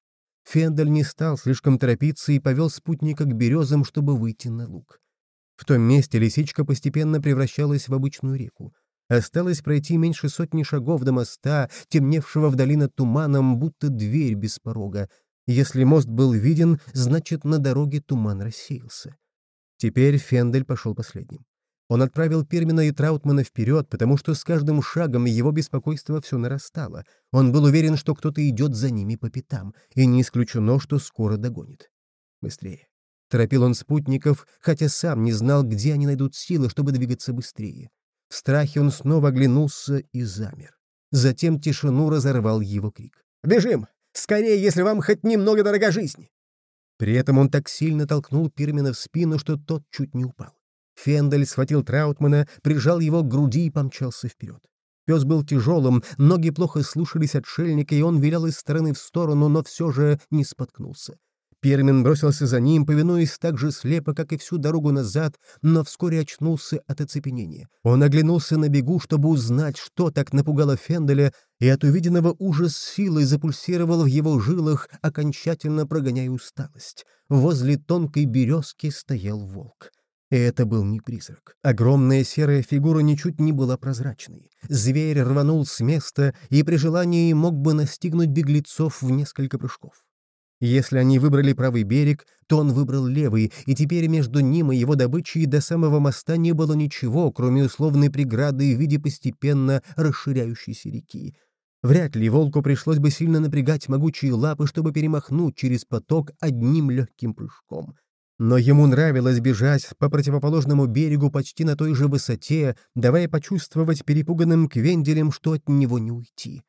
Speaker 1: Фендель не стал слишком торопиться и повел спутника к березам, чтобы выйти на луг. В том месте лисичка постепенно превращалась в обычную реку. Осталось пройти меньше сотни шагов до моста, темневшего вдали над туманом, будто дверь без порога. Если мост был виден, значит, на дороге туман рассеялся. Теперь Фендель пошел последним. Он отправил Пермина и Траутмана вперед, потому что с каждым шагом его беспокойство все нарастало. Он был уверен, что кто-то идет за ними по пятам, и не исключено, что скоро догонит. Быстрее. Торопил он спутников, хотя сам не знал, где они найдут силы, чтобы двигаться быстрее. В страхе он снова оглянулся и замер. Затем тишину разорвал его крик.
Speaker 2: «Бежим! Скорее, если вам хоть немного дорога жизнь!»
Speaker 1: При этом он так сильно толкнул Пирмина в спину, что тот чуть не упал. Фендель схватил Траутмана, прижал его к груди и помчался вперед. Пес был тяжелым, ноги плохо слушались отшельника, и он вилял из стороны в сторону, но все же не споткнулся. Пермин бросился за ним, повинуясь так же слепо, как и всю дорогу назад, но вскоре очнулся от оцепенения. Он оглянулся на бегу, чтобы узнать, что так напугало Фенделя, и от увиденного ужас силой запульсировал в его жилах, окончательно прогоняя усталость. Возле тонкой березки стоял волк. И это был не призрак. Огромная серая фигура ничуть не была прозрачной. Зверь рванул с места и при желании мог бы настигнуть беглецов в несколько прыжков. Если они выбрали правый берег, то он выбрал левый, и теперь между ним и его добычей до самого моста не было ничего, кроме условной преграды в виде постепенно расширяющейся реки. Вряд ли волку пришлось бы сильно напрягать могучие лапы, чтобы перемахнуть через поток одним легким прыжком. Но ему нравилось бежать по противоположному берегу почти на той же высоте, давая почувствовать перепуганным квенделем, что от него не уйти.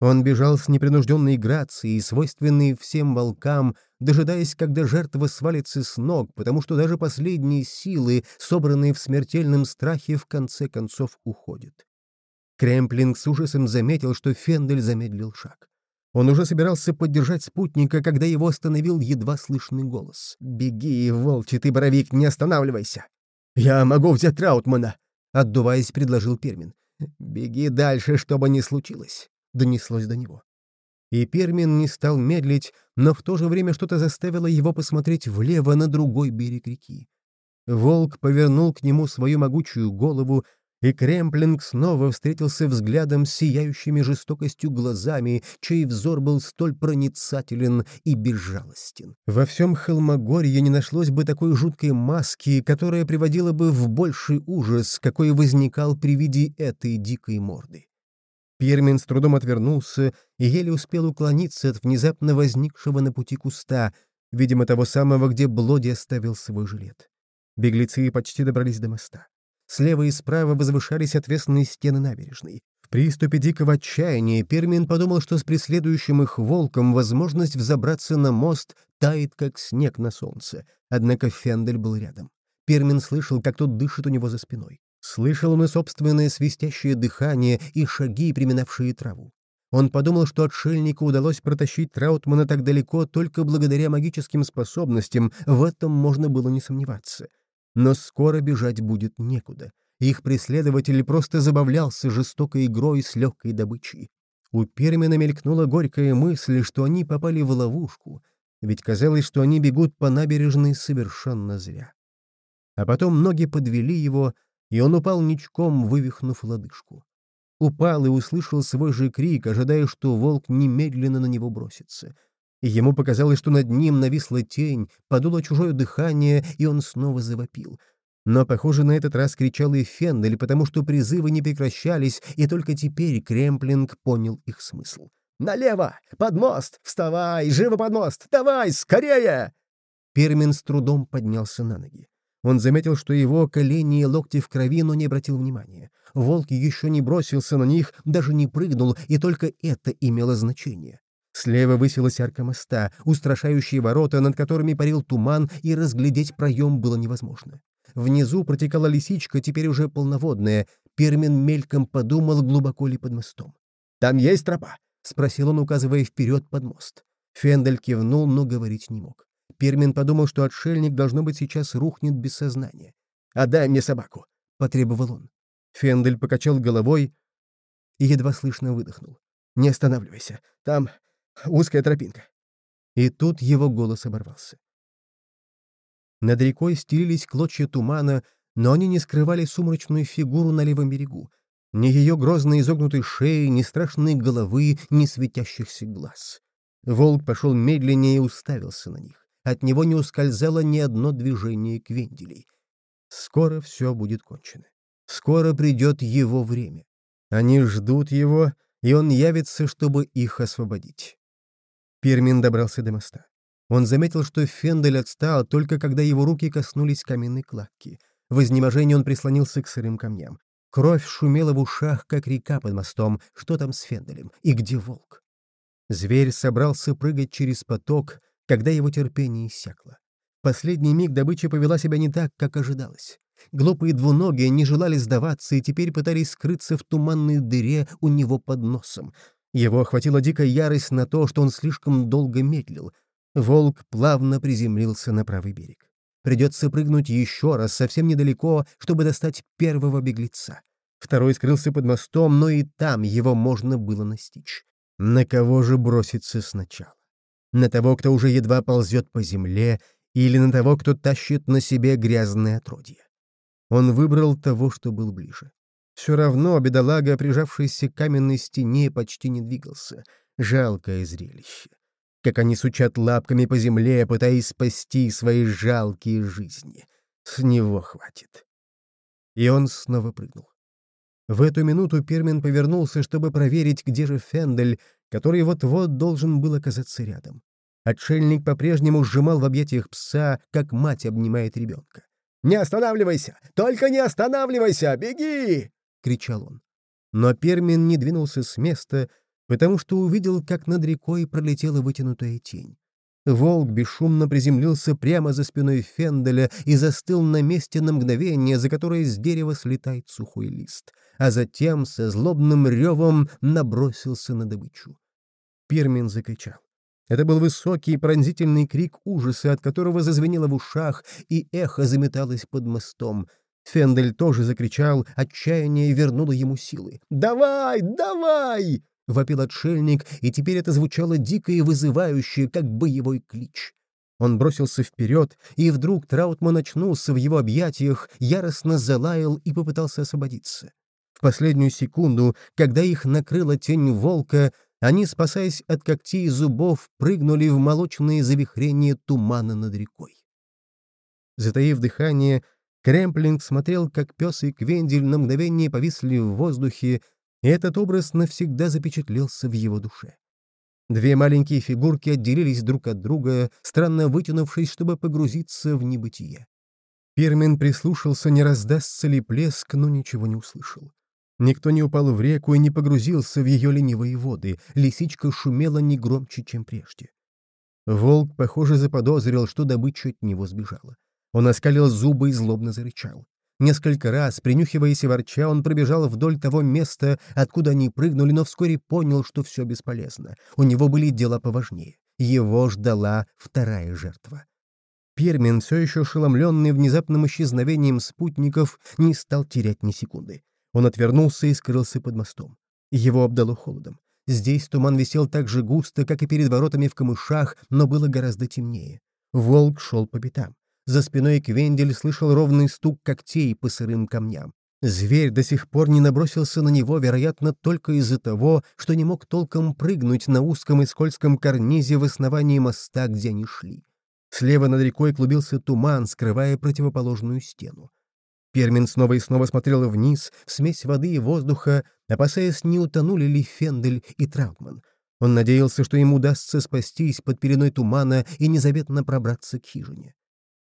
Speaker 1: Он бежал с непринужденной грацией, свойственной всем волкам, дожидаясь, когда жертва свалится с ног, потому что даже последние силы, собранные в смертельном страхе, в конце концов уходят. Кремплинг с ужасом заметил, что Фендель замедлил шаг. Он уже собирался поддержать спутника, когда его остановил едва слышный голос. «Беги, волчий ты, боровик, не останавливайся!»
Speaker 2: «Я могу взять Траутмана!»
Speaker 1: — отдуваясь, предложил Пермин. «Беги дальше, что бы ни случилось!» — донеслось до него. И Пермин не стал медлить, но в то же время что-то заставило его посмотреть влево на другой берег реки. Волк повернул к нему свою могучую голову, и Кремплинг снова встретился взглядом с сияющими жестокостью глазами, чей взор был столь проницателен и безжалостен. Во всем Холмогорье не нашлось бы такой жуткой маски, которая приводила бы в больший ужас, какой возникал при виде этой дикой морды. Пермин с трудом отвернулся и еле успел уклониться от внезапно возникшего на пути куста, видимо, того самого, где Блоди оставил свой жилет. Беглецы почти добрались до моста. Слева и справа возвышались отвесные стены набережной. В приступе дикого отчаяния Пермин подумал, что с преследующим их волком возможность взобраться на мост тает, как снег на солнце. Однако Фендель был рядом. Пермин слышал, как тот дышит у него за спиной. Слышал он и собственное свистящее дыхание, и шаги, приминавшие траву. Он подумал, что отшельнику удалось протащить Траутмана так далеко только благодаря магическим способностям, в этом можно было не сомневаться. Но скоро бежать будет некуда. Их преследователь просто забавлялся жестокой игрой с легкой добычей. У Пермина мелькнула горькая мысль, что они попали в ловушку, ведь казалось, что они бегут по набережной совершенно зря. А потом ноги подвели его, и он упал ничком, вывихнув лодыжку упал и услышал свой же крик, ожидая, что волк немедленно на него бросится. И ему показалось, что над ним нависла тень, подуло чужое дыхание, и он снова завопил. Но, похоже, на этот раз кричал и Фендель, потому что призывы не прекращались, и только теперь Кремплинг понял их смысл. «Налево! Под мост! Вставай! Живо под мост! Давай! Скорее!» Пермин с трудом поднялся на ноги. Он заметил, что его колени и локти в крови, но не обратил внимания. Волк еще не бросился на них, даже не прыгнул, и только это имело значение. Слева высилась арка моста, устрашающие ворота, над которыми парил туман, и разглядеть проем было невозможно. Внизу протекала лисичка, теперь уже полноводная. Пермин мельком подумал, глубоко ли под мостом. «Там есть тропа?» — спросил он, указывая вперед под мост. Фендель кивнул, но говорить не мог. Пермин подумал, что отшельник, должно быть, сейчас рухнет без сознания. «Отдай мне собаку», — потребовал он. Фендель покачал головой и едва слышно выдохнул. «Не останавливайся. Там узкая тропинка». И тут его голос оборвался. Над рекой стелились клочья тумана, но они не скрывали сумрачную фигуру на левом берегу. Ни ее грозно изогнутой шеи, ни страшной головы, ни светящихся глаз. Волк пошел медленнее и уставился на них. От него не ускользало ни одно движение квенделей. Скоро все будет кончено. Скоро придет его время. Они ждут его, и он явится, чтобы их освободить. Пермин добрался до моста. Он заметил, что Фендель отстал, только когда его руки коснулись каменной кладки. В изнеможении он прислонился к сырым камням. Кровь шумела в ушах, как река под мостом. Что там с Фенделем? И где волк? Зверь собрался прыгать через поток, когда его терпение иссякло. Последний миг добыча повела себя не так, как ожидалось. Глупые двуногие не желали сдаваться и теперь пытались скрыться в туманной дыре у него под носом. Его охватила дикая ярость на то, что он слишком долго медлил. Волк плавно приземлился на правый берег. Придется прыгнуть еще раз, совсем недалеко, чтобы достать первого беглеца. Второй скрылся под мостом, но и там его можно было настичь. На кого же броситься сначала? На того, кто уже едва ползет по земле, или на того, кто тащит на себе грязное отродье? Он выбрал того, что был ближе. Все равно бедолага, прижавшийся к каменной стене, почти не двигался. Жалкое зрелище. Как они сучат лапками по земле, пытаясь спасти свои жалкие жизни. С него хватит. И он снова прыгнул. В эту минуту Пермин повернулся, чтобы проверить, где же Фендель, который вот-вот должен был оказаться рядом. Отшельник по-прежнему сжимал в объятиях пса, как мать обнимает ребенка. «Не останавливайся! Только не останавливайся! Беги!» — кричал он. Но Пермин не двинулся с места, потому что увидел, как над рекой пролетела вытянутая тень. Волк бесшумно приземлился прямо за спиной Фенделя и застыл на месте на мгновение, за которое с дерева слетает сухой лист, а затем со злобным ревом набросился на добычу. Пермин закричал. Это был высокий пронзительный крик ужаса, от которого зазвенело в ушах, и эхо заметалось под мостом. Фендель тоже закричал, отчаяние вернуло ему силы. «Давай, давай!» — вопил отшельник, и теперь это звучало дико и вызывающе, как боевой клич. Он бросился вперед, и вдруг Траутман очнулся в его объятиях, яростно залаял и попытался освободиться. В последнюю секунду, когда их накрыла тень волка, они, спасаясь от когтей и зубов, прыгнули в молочные завихрения тумана над рекой. Затаив дыхание, Кремплинг смотрел, как пес и Квендель на мгновение повисли в воздухе, и этот образ навсегда запечатлелся в его душе. Две маленькие фигурки отделились друг от друга, странно вытянувшись, чтобы погрузиться в небытие. Пермин прислушался, не раздастся ли плеск, но ничего не услышал. Никто не упал в реку и не погрузился в ее ленивые воды, лисичка шумела не громче, чем прежде. Волк, похоже, заподозрил, что добыча от него сбежала. Он оскалил зубы и злобно зарычал. Несколько раз, принюхиваясь и ворча, он пробежал вдоль того места, откуда они прыгнули, но вскоре понял, что все бесполезно. У него были дела поважнее. Его ждала вторая жертва. Пермин, все еще ошеломленный внезапным исчезновением спутников, не стал терять ни секунды. Он отвернулся и скрылся под мостом. Его обдало холодом. Здесь туман висел так же густо, как и перед воротами в камышах, но было гораздо темнее. Волк шел по пятам. За спиной Квендель слышал ровный стук когтей по сырым камням. Зверь до сих пор не набросился на него, вероятно, только из-за того, что не мог толком прыгнуть на узком и скользком карнизе в основании моста, где они шли. Слева над рекой клубился туман, скрывая противоположную стену. Пермин снова и снова смотрел вниз, в смесь воды и воздуха, опасаясь, не утонули ли Фендель и Траутман. Он надеялся, что ему удастся спастись под переной тумана и незаветно пробраться к хижине.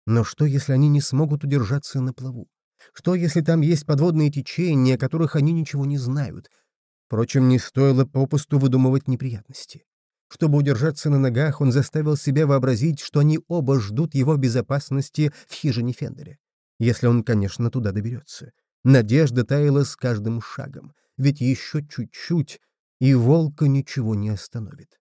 Speaker 1: Но что, если они не смогут удержаться на плаву? Что, если там есть подводные течения, о которых они ничего не знают? Впрочем, не стоило попусту выдумывать неприятности. Чтобы удержаться на ногах, он заставил себя вообразить, что они оба ждут его безопасности в хижине Фендере. Если он, конечно, туда доберется. Надежда таяла с каждым шагом, ведь еще чуть-чуть, и волка ничего не остановит.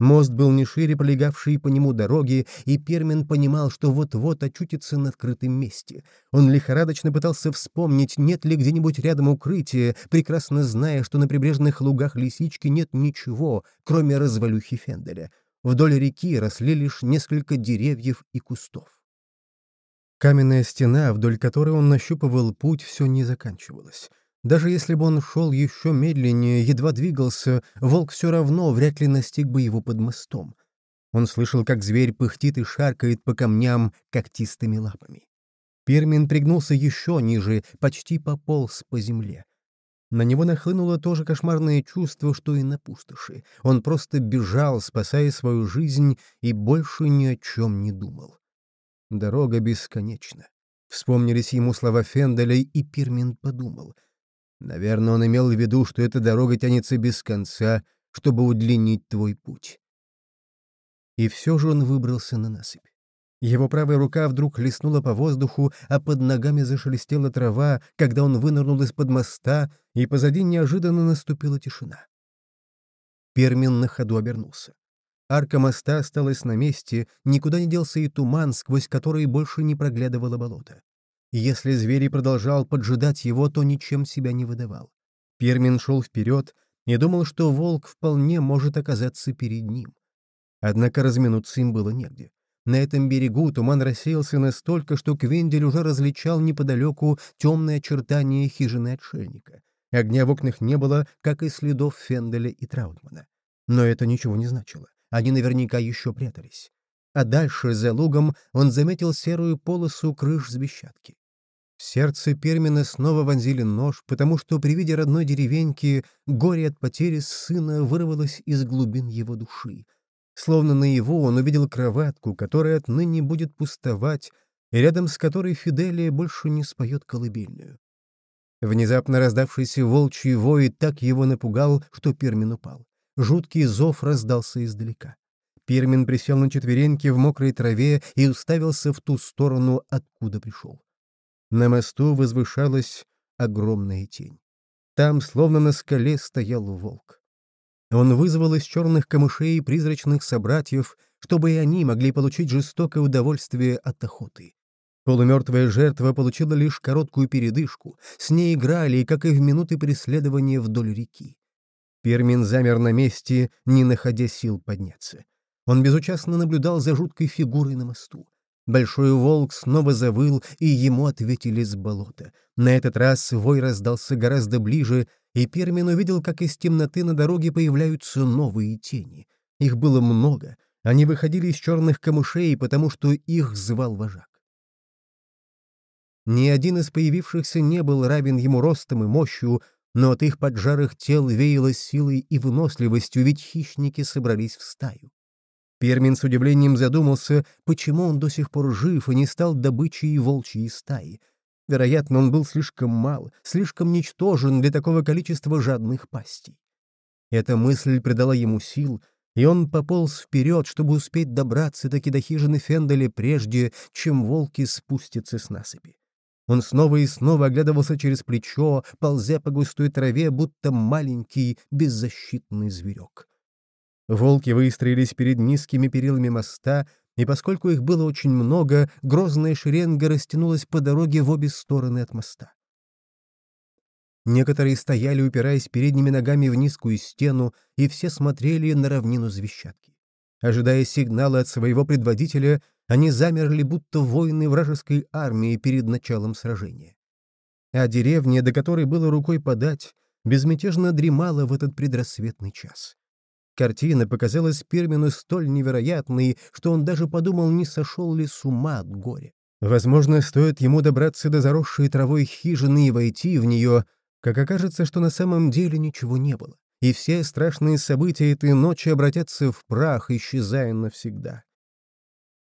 Speaker 1: Мост был не шире полегавшей по нему дороги, и Пермин понимал, что вот-вот очутится на открытом месте. Он лихорадочно пытался вспомнить, нет ли где-нибудь рядом укрытия, прекрасно зная, что на прибрежных лугах лисички нет ничего, кроме развалюхи Фенделя. Вдоль реки росли лишь несколько деревьев и кустов. Каменная стена, вдоль которой он нащупывал путь, все не заканчивалась. Даже если бы он шел еще медленнее, едва двигался, волк все равно вряд ли настиг бы его под мостом. Он слышал, как зверь пыхтит и шаркает по камням когтистыми лапами. Пермин пригнулся еще ниже, почти пополз по земле. На него нахлынуло то же кошмарное чувство, что и на пустоши. Он просто бежал, спасая свою жизнь, и больше ни о чем не думал. Дорога бесконечна. Вспомнились ему слова Фенделя, и Пирмин подумал. Наверное, он имел в виду, что эта дорога тянется без конца, чтобы удлинить твой путь. И все же он выбрался на насыпь. Его правая рука вдруг леснула по воздуху, а под ногами зашелестела трава, когда он вынырнул из-под моста, и позади неожиданно наступила тишина. Пермин на ходу обернулся. Арка моста осталась на месте, никуда не делся и туман, сквозь который больше не проглядывало болото. Если зверь продолжал поджидать его, то ничем себя не выдавал. Пермин шел вперед и думал, что волк вполне может оказаться перед ним. Однако разминуться им было негде. На этом берегу туман рассеялся настолько, что Квендель уже различал неподалеку темные очертания хижины отшельника. Огня в окнах не было, как и следов Фенделя и Траутмана. Но это ничего не значило. Они наверняка еще прятались. А дальше, за лугом, он заметил серую полосу крыш с бесчатки. В сердце Пермина снова вонзили нож, потому что при виде родной деревеньки горе от потери сына вырвалось из глубин его души. Словно на его он увидел кроватку, которая отныне будет пустовать, и рядом с которой Фиделия больше не споет колыбельную. Внезапно раздавшийся волчий вой так его напугал, что Пермин упал. Жуткий зов раздался издалека. Пермин присел на четвереньки в мокрой траве и уставился в ту сторону, откуда пришел. На мосту возвышалась огромная тень. Там, словно на скале, стоял волк. Он вызвал из черных камышей призрачных собратьев, чтобы и они могли получить жестокое удовольствие от охоты. Полумертвая жертва получила лишь короткую передышку, с ней играли, как и в минуты преследования вдоль реки. Пермин замер на месте, не находя сил подняться. Он безучастно наблюдал за жуткой фигурой на мосту. Большой волк снова завыл, и ему ответили с болота. На этот раз вой раздался гораздо ближе, и Пермин увидел, как из темноты на дороге появляются новые тени. Их было много. Они выходили из черных камышей, потому что их звал вожак. Ни один из появившихся не был равен ему ростом и мощью, но от их поджарых тел веяло силой и выносливостью, ведь хищники собрались в стаю. Пермин с удивлением задумался, почему он до сих пор жив и не стал добычей волчьей стаи. Вероятно, он был слишком мал, слишком ничтожен для такого количества жадных пастей. Эта мысль придала ему сил, и он пополз вперед, чтобы успеть добраться таки до хижины Фенделя прежде, чем волки спустятся с насыпи. Он снова и снова оглядывался через плечо, ползя по густой траве, будто маленький беззащитный зверек. Волки выстроились перед низкими перилами моста, и поскольку их было очень много, грозная шеренга растянулась по дороге в обе стороны от моста. Некоторые стояли, упираясь передними ногами в низкую стену, и все смотрели на равнину звещатки. Ожидая сигнала от своего предводителя, они замерли, будто воины вражеской армии перед началом сражения. А деревня, до которой было рукой подать, безмятежно дремала в этот предрассветный час. Картина показалась Пермину столь невероятной, что он даже подумал, не сошел ли с ума от горя. Возможно, стоит ему добраться до заросшей травой хижины и войти в нее, как окажется, что на самом деле ничего не было, и все страшные события этой ночи обратятся в прах, исчезая навсегда.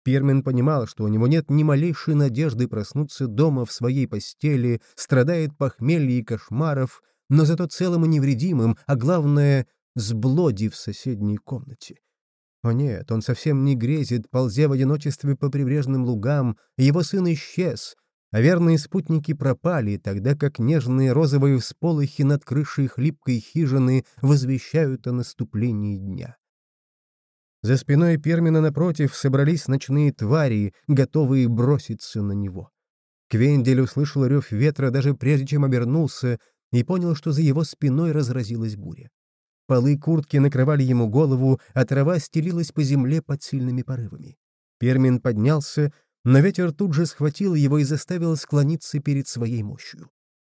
Speaker 1: Пермин понимал, что у него нет ни малейшей надежды проснуться дома в своей постели, страдает похмелье и кошмаров, но зато целым и невредимым, а главное сблоди в соседней комнате. О нет, он совсем не грезит, ползя в одиночестве по прибрежным лугам, его сын исчез, а верные спутники пропали, тогда как нежные розовые всполохи над крышей хлипкой хижины возвещают о наступлении дня. За спиной Пермина напротив собрались ночные твари, готовые броситься на него. Квендель услышал рев ветра даже прежде, чем обернулся, и понял, что за его спиной разразилась буря. Полы куртки накрывали ему голову, а трава стелилась по земле под сильными порывами. Пермин поднялся, но ветер тут же схватил его и заставил склониться перед своей мощью.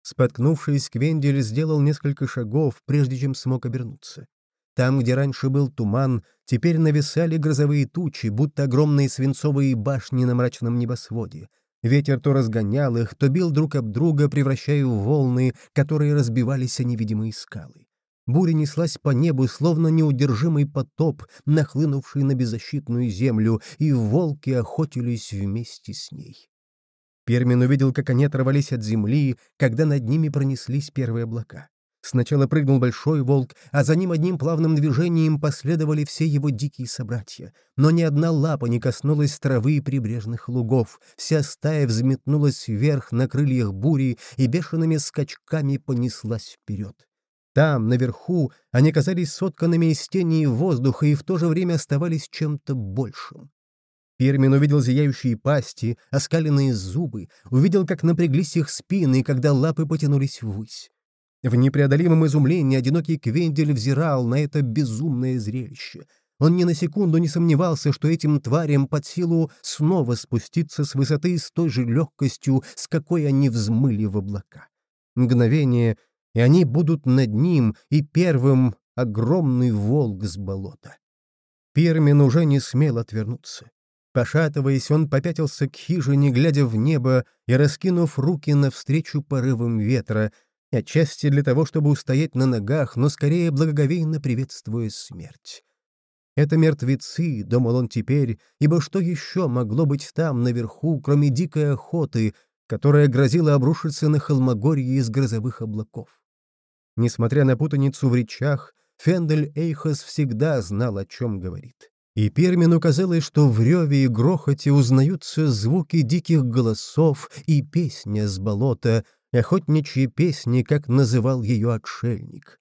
Speaker 1: Споткнувшись, Квендель сделал несколько шагов, прежде чем смог обернуться. Там, где раньше был туман, теперь нависали грозовые тучи, будто огромные свинцовые башни на мрачном небосводе. Ветер то разгонял их, то бил друг об друга, превращая в волны, которые разбивались о невидимые скалы. Буря неслась по небу, словно неудержимый потоп, нахлынувший на беззащитную землю, и волки охотились вместе с ней. Пермин увидел, как они оторвались от земли, когда над ними пронеслись первые облака. Сначала прыгнул большой волк, а за ним одним плавным движением последовали все его дикие собратья. Но ни одна лапа не коснулась травы и прибрежных лугов. Вся стая взметнулась вверх на крыльях бури и бешеными скачками понеслась вперед. Там, наверху, они казались сотканными из тени и воздуха и в то же время оставались чем-то большим. Пермин увидел зияющие пасти, оскаленные зубы, увидел, как напряглись их спины, когда лапы потянулись ввысь. В непреодолимом изумлении одинокий Квендель взирал на это безумное зрелище. Он ни на секунду не сомневался, что этим тварям под силу снова спуститься с высоты с той же легкостью, с какой они взмыли в облака. Мгновение, и они будут над ним, и первым — огромный волк с болота. Пермин уже не смел отвернуться. Пошатываясь, он попятился к хижине, глядя в небо и раскинув руки навстречу порывам ветра, отчасти для того, чтобы устоять на ногах, но скорее благоговейно приветствуя смерть. Это мертвецы, — думал он теперь, ибо что еще могло быть там, наверху, кроме дикой охоты, которая грозила обрушиться на холмогорье из грозовых облаков? Несмотря на путаницу в речах, Фендель Эйхос всегда знал, о чем говорит. И Пермину казалось, что в реве и грохоте узнаются звуки диких голосов и песня с болота, охотничьи песни, как называл ее отшельник.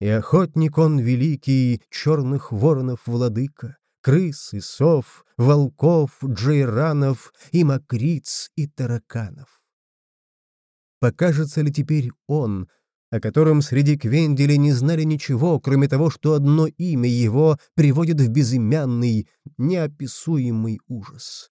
Speaker 1: И охотник он великий, черных воронов владыка, крыс и сов, волков, джейранов и мокриц и тараканов. Покажется ли теперь он — о котором среди Квенделей не знали ничего, кроме того, что одно имя его приводит в безымянный, неописуемый ужас.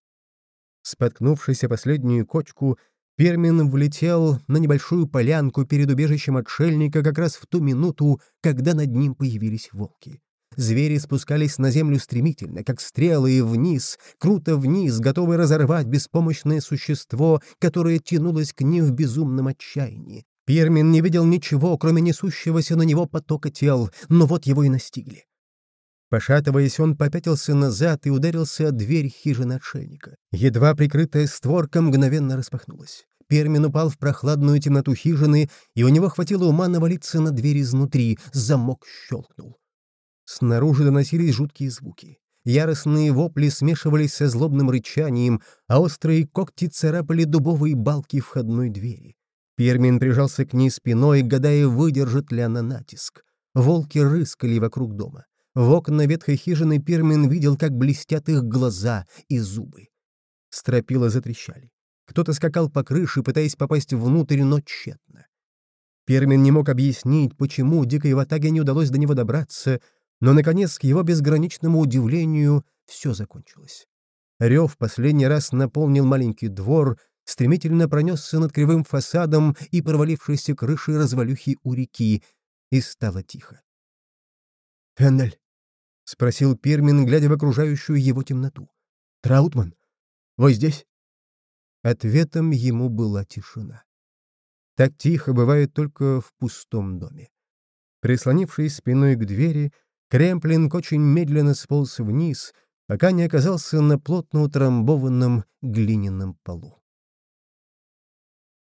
Speaker 1: Споткнувшись о последнюю кочку, Пермин влетел на небольшую полянку перед убежищем отшельника как раз в ту минуту, когда над ним появились волки. Звери спускались на землю стремительно, как стрелы, и вниз, круто вниз, готовые разорвать беспомощное существо, которое тянулось к ним в безумном отчаянии. Пермин не видел ничего, кроме несущегося на него потока тел, но вот его и настигли. Пошатываясь, он попятился назад и ударился о дверь хижины отшельника. Едва прикрытая створка мгновенно распахнулась. Пермин упал в прохладную темноту хижины, и у него хватило ума навалиться на дверь изнутри. Замок щелкнул. Снаружи доносились жуткие звуки. Яростные вопли смешивались со злобным рычанием, а острые когти царапали дубовые балки входной двери. Пермин прижался к ней спиной, гадая, выдержит ли она натиск. Волки рыскали вокруг дома. В окна ветхой хижины Пермин видел, как блестят их глаза и зубы. Стропила затрещали. Кто-то скакал по крыше, пытаясь попасть внутрь, но тщетно. Пермин не мог объяснить, почему дикой ватаге не удалось до него добраться, но, наконец, к его безграничному удивлению, все закончилось. Рев последний раз наполнил маленький двор, стремительно пронесся над кривым фасадом и провалившейся крышей развалюхи у реки, и стало тихо.
Speaker 2: «Феннель?»
Speaker 1: — спросил Пермин, глядя в окружающую его темноту.
Speaker 2: «Траутман, вы здесь?»
Speaker 1: Ответом ему была тишина. Так тихо бывает только в пустом доме. Прислонившись спиной к двери, Кремплинг очень медленно сполз вниз, пока не оказался на плотно утрамбованном глиняном полу.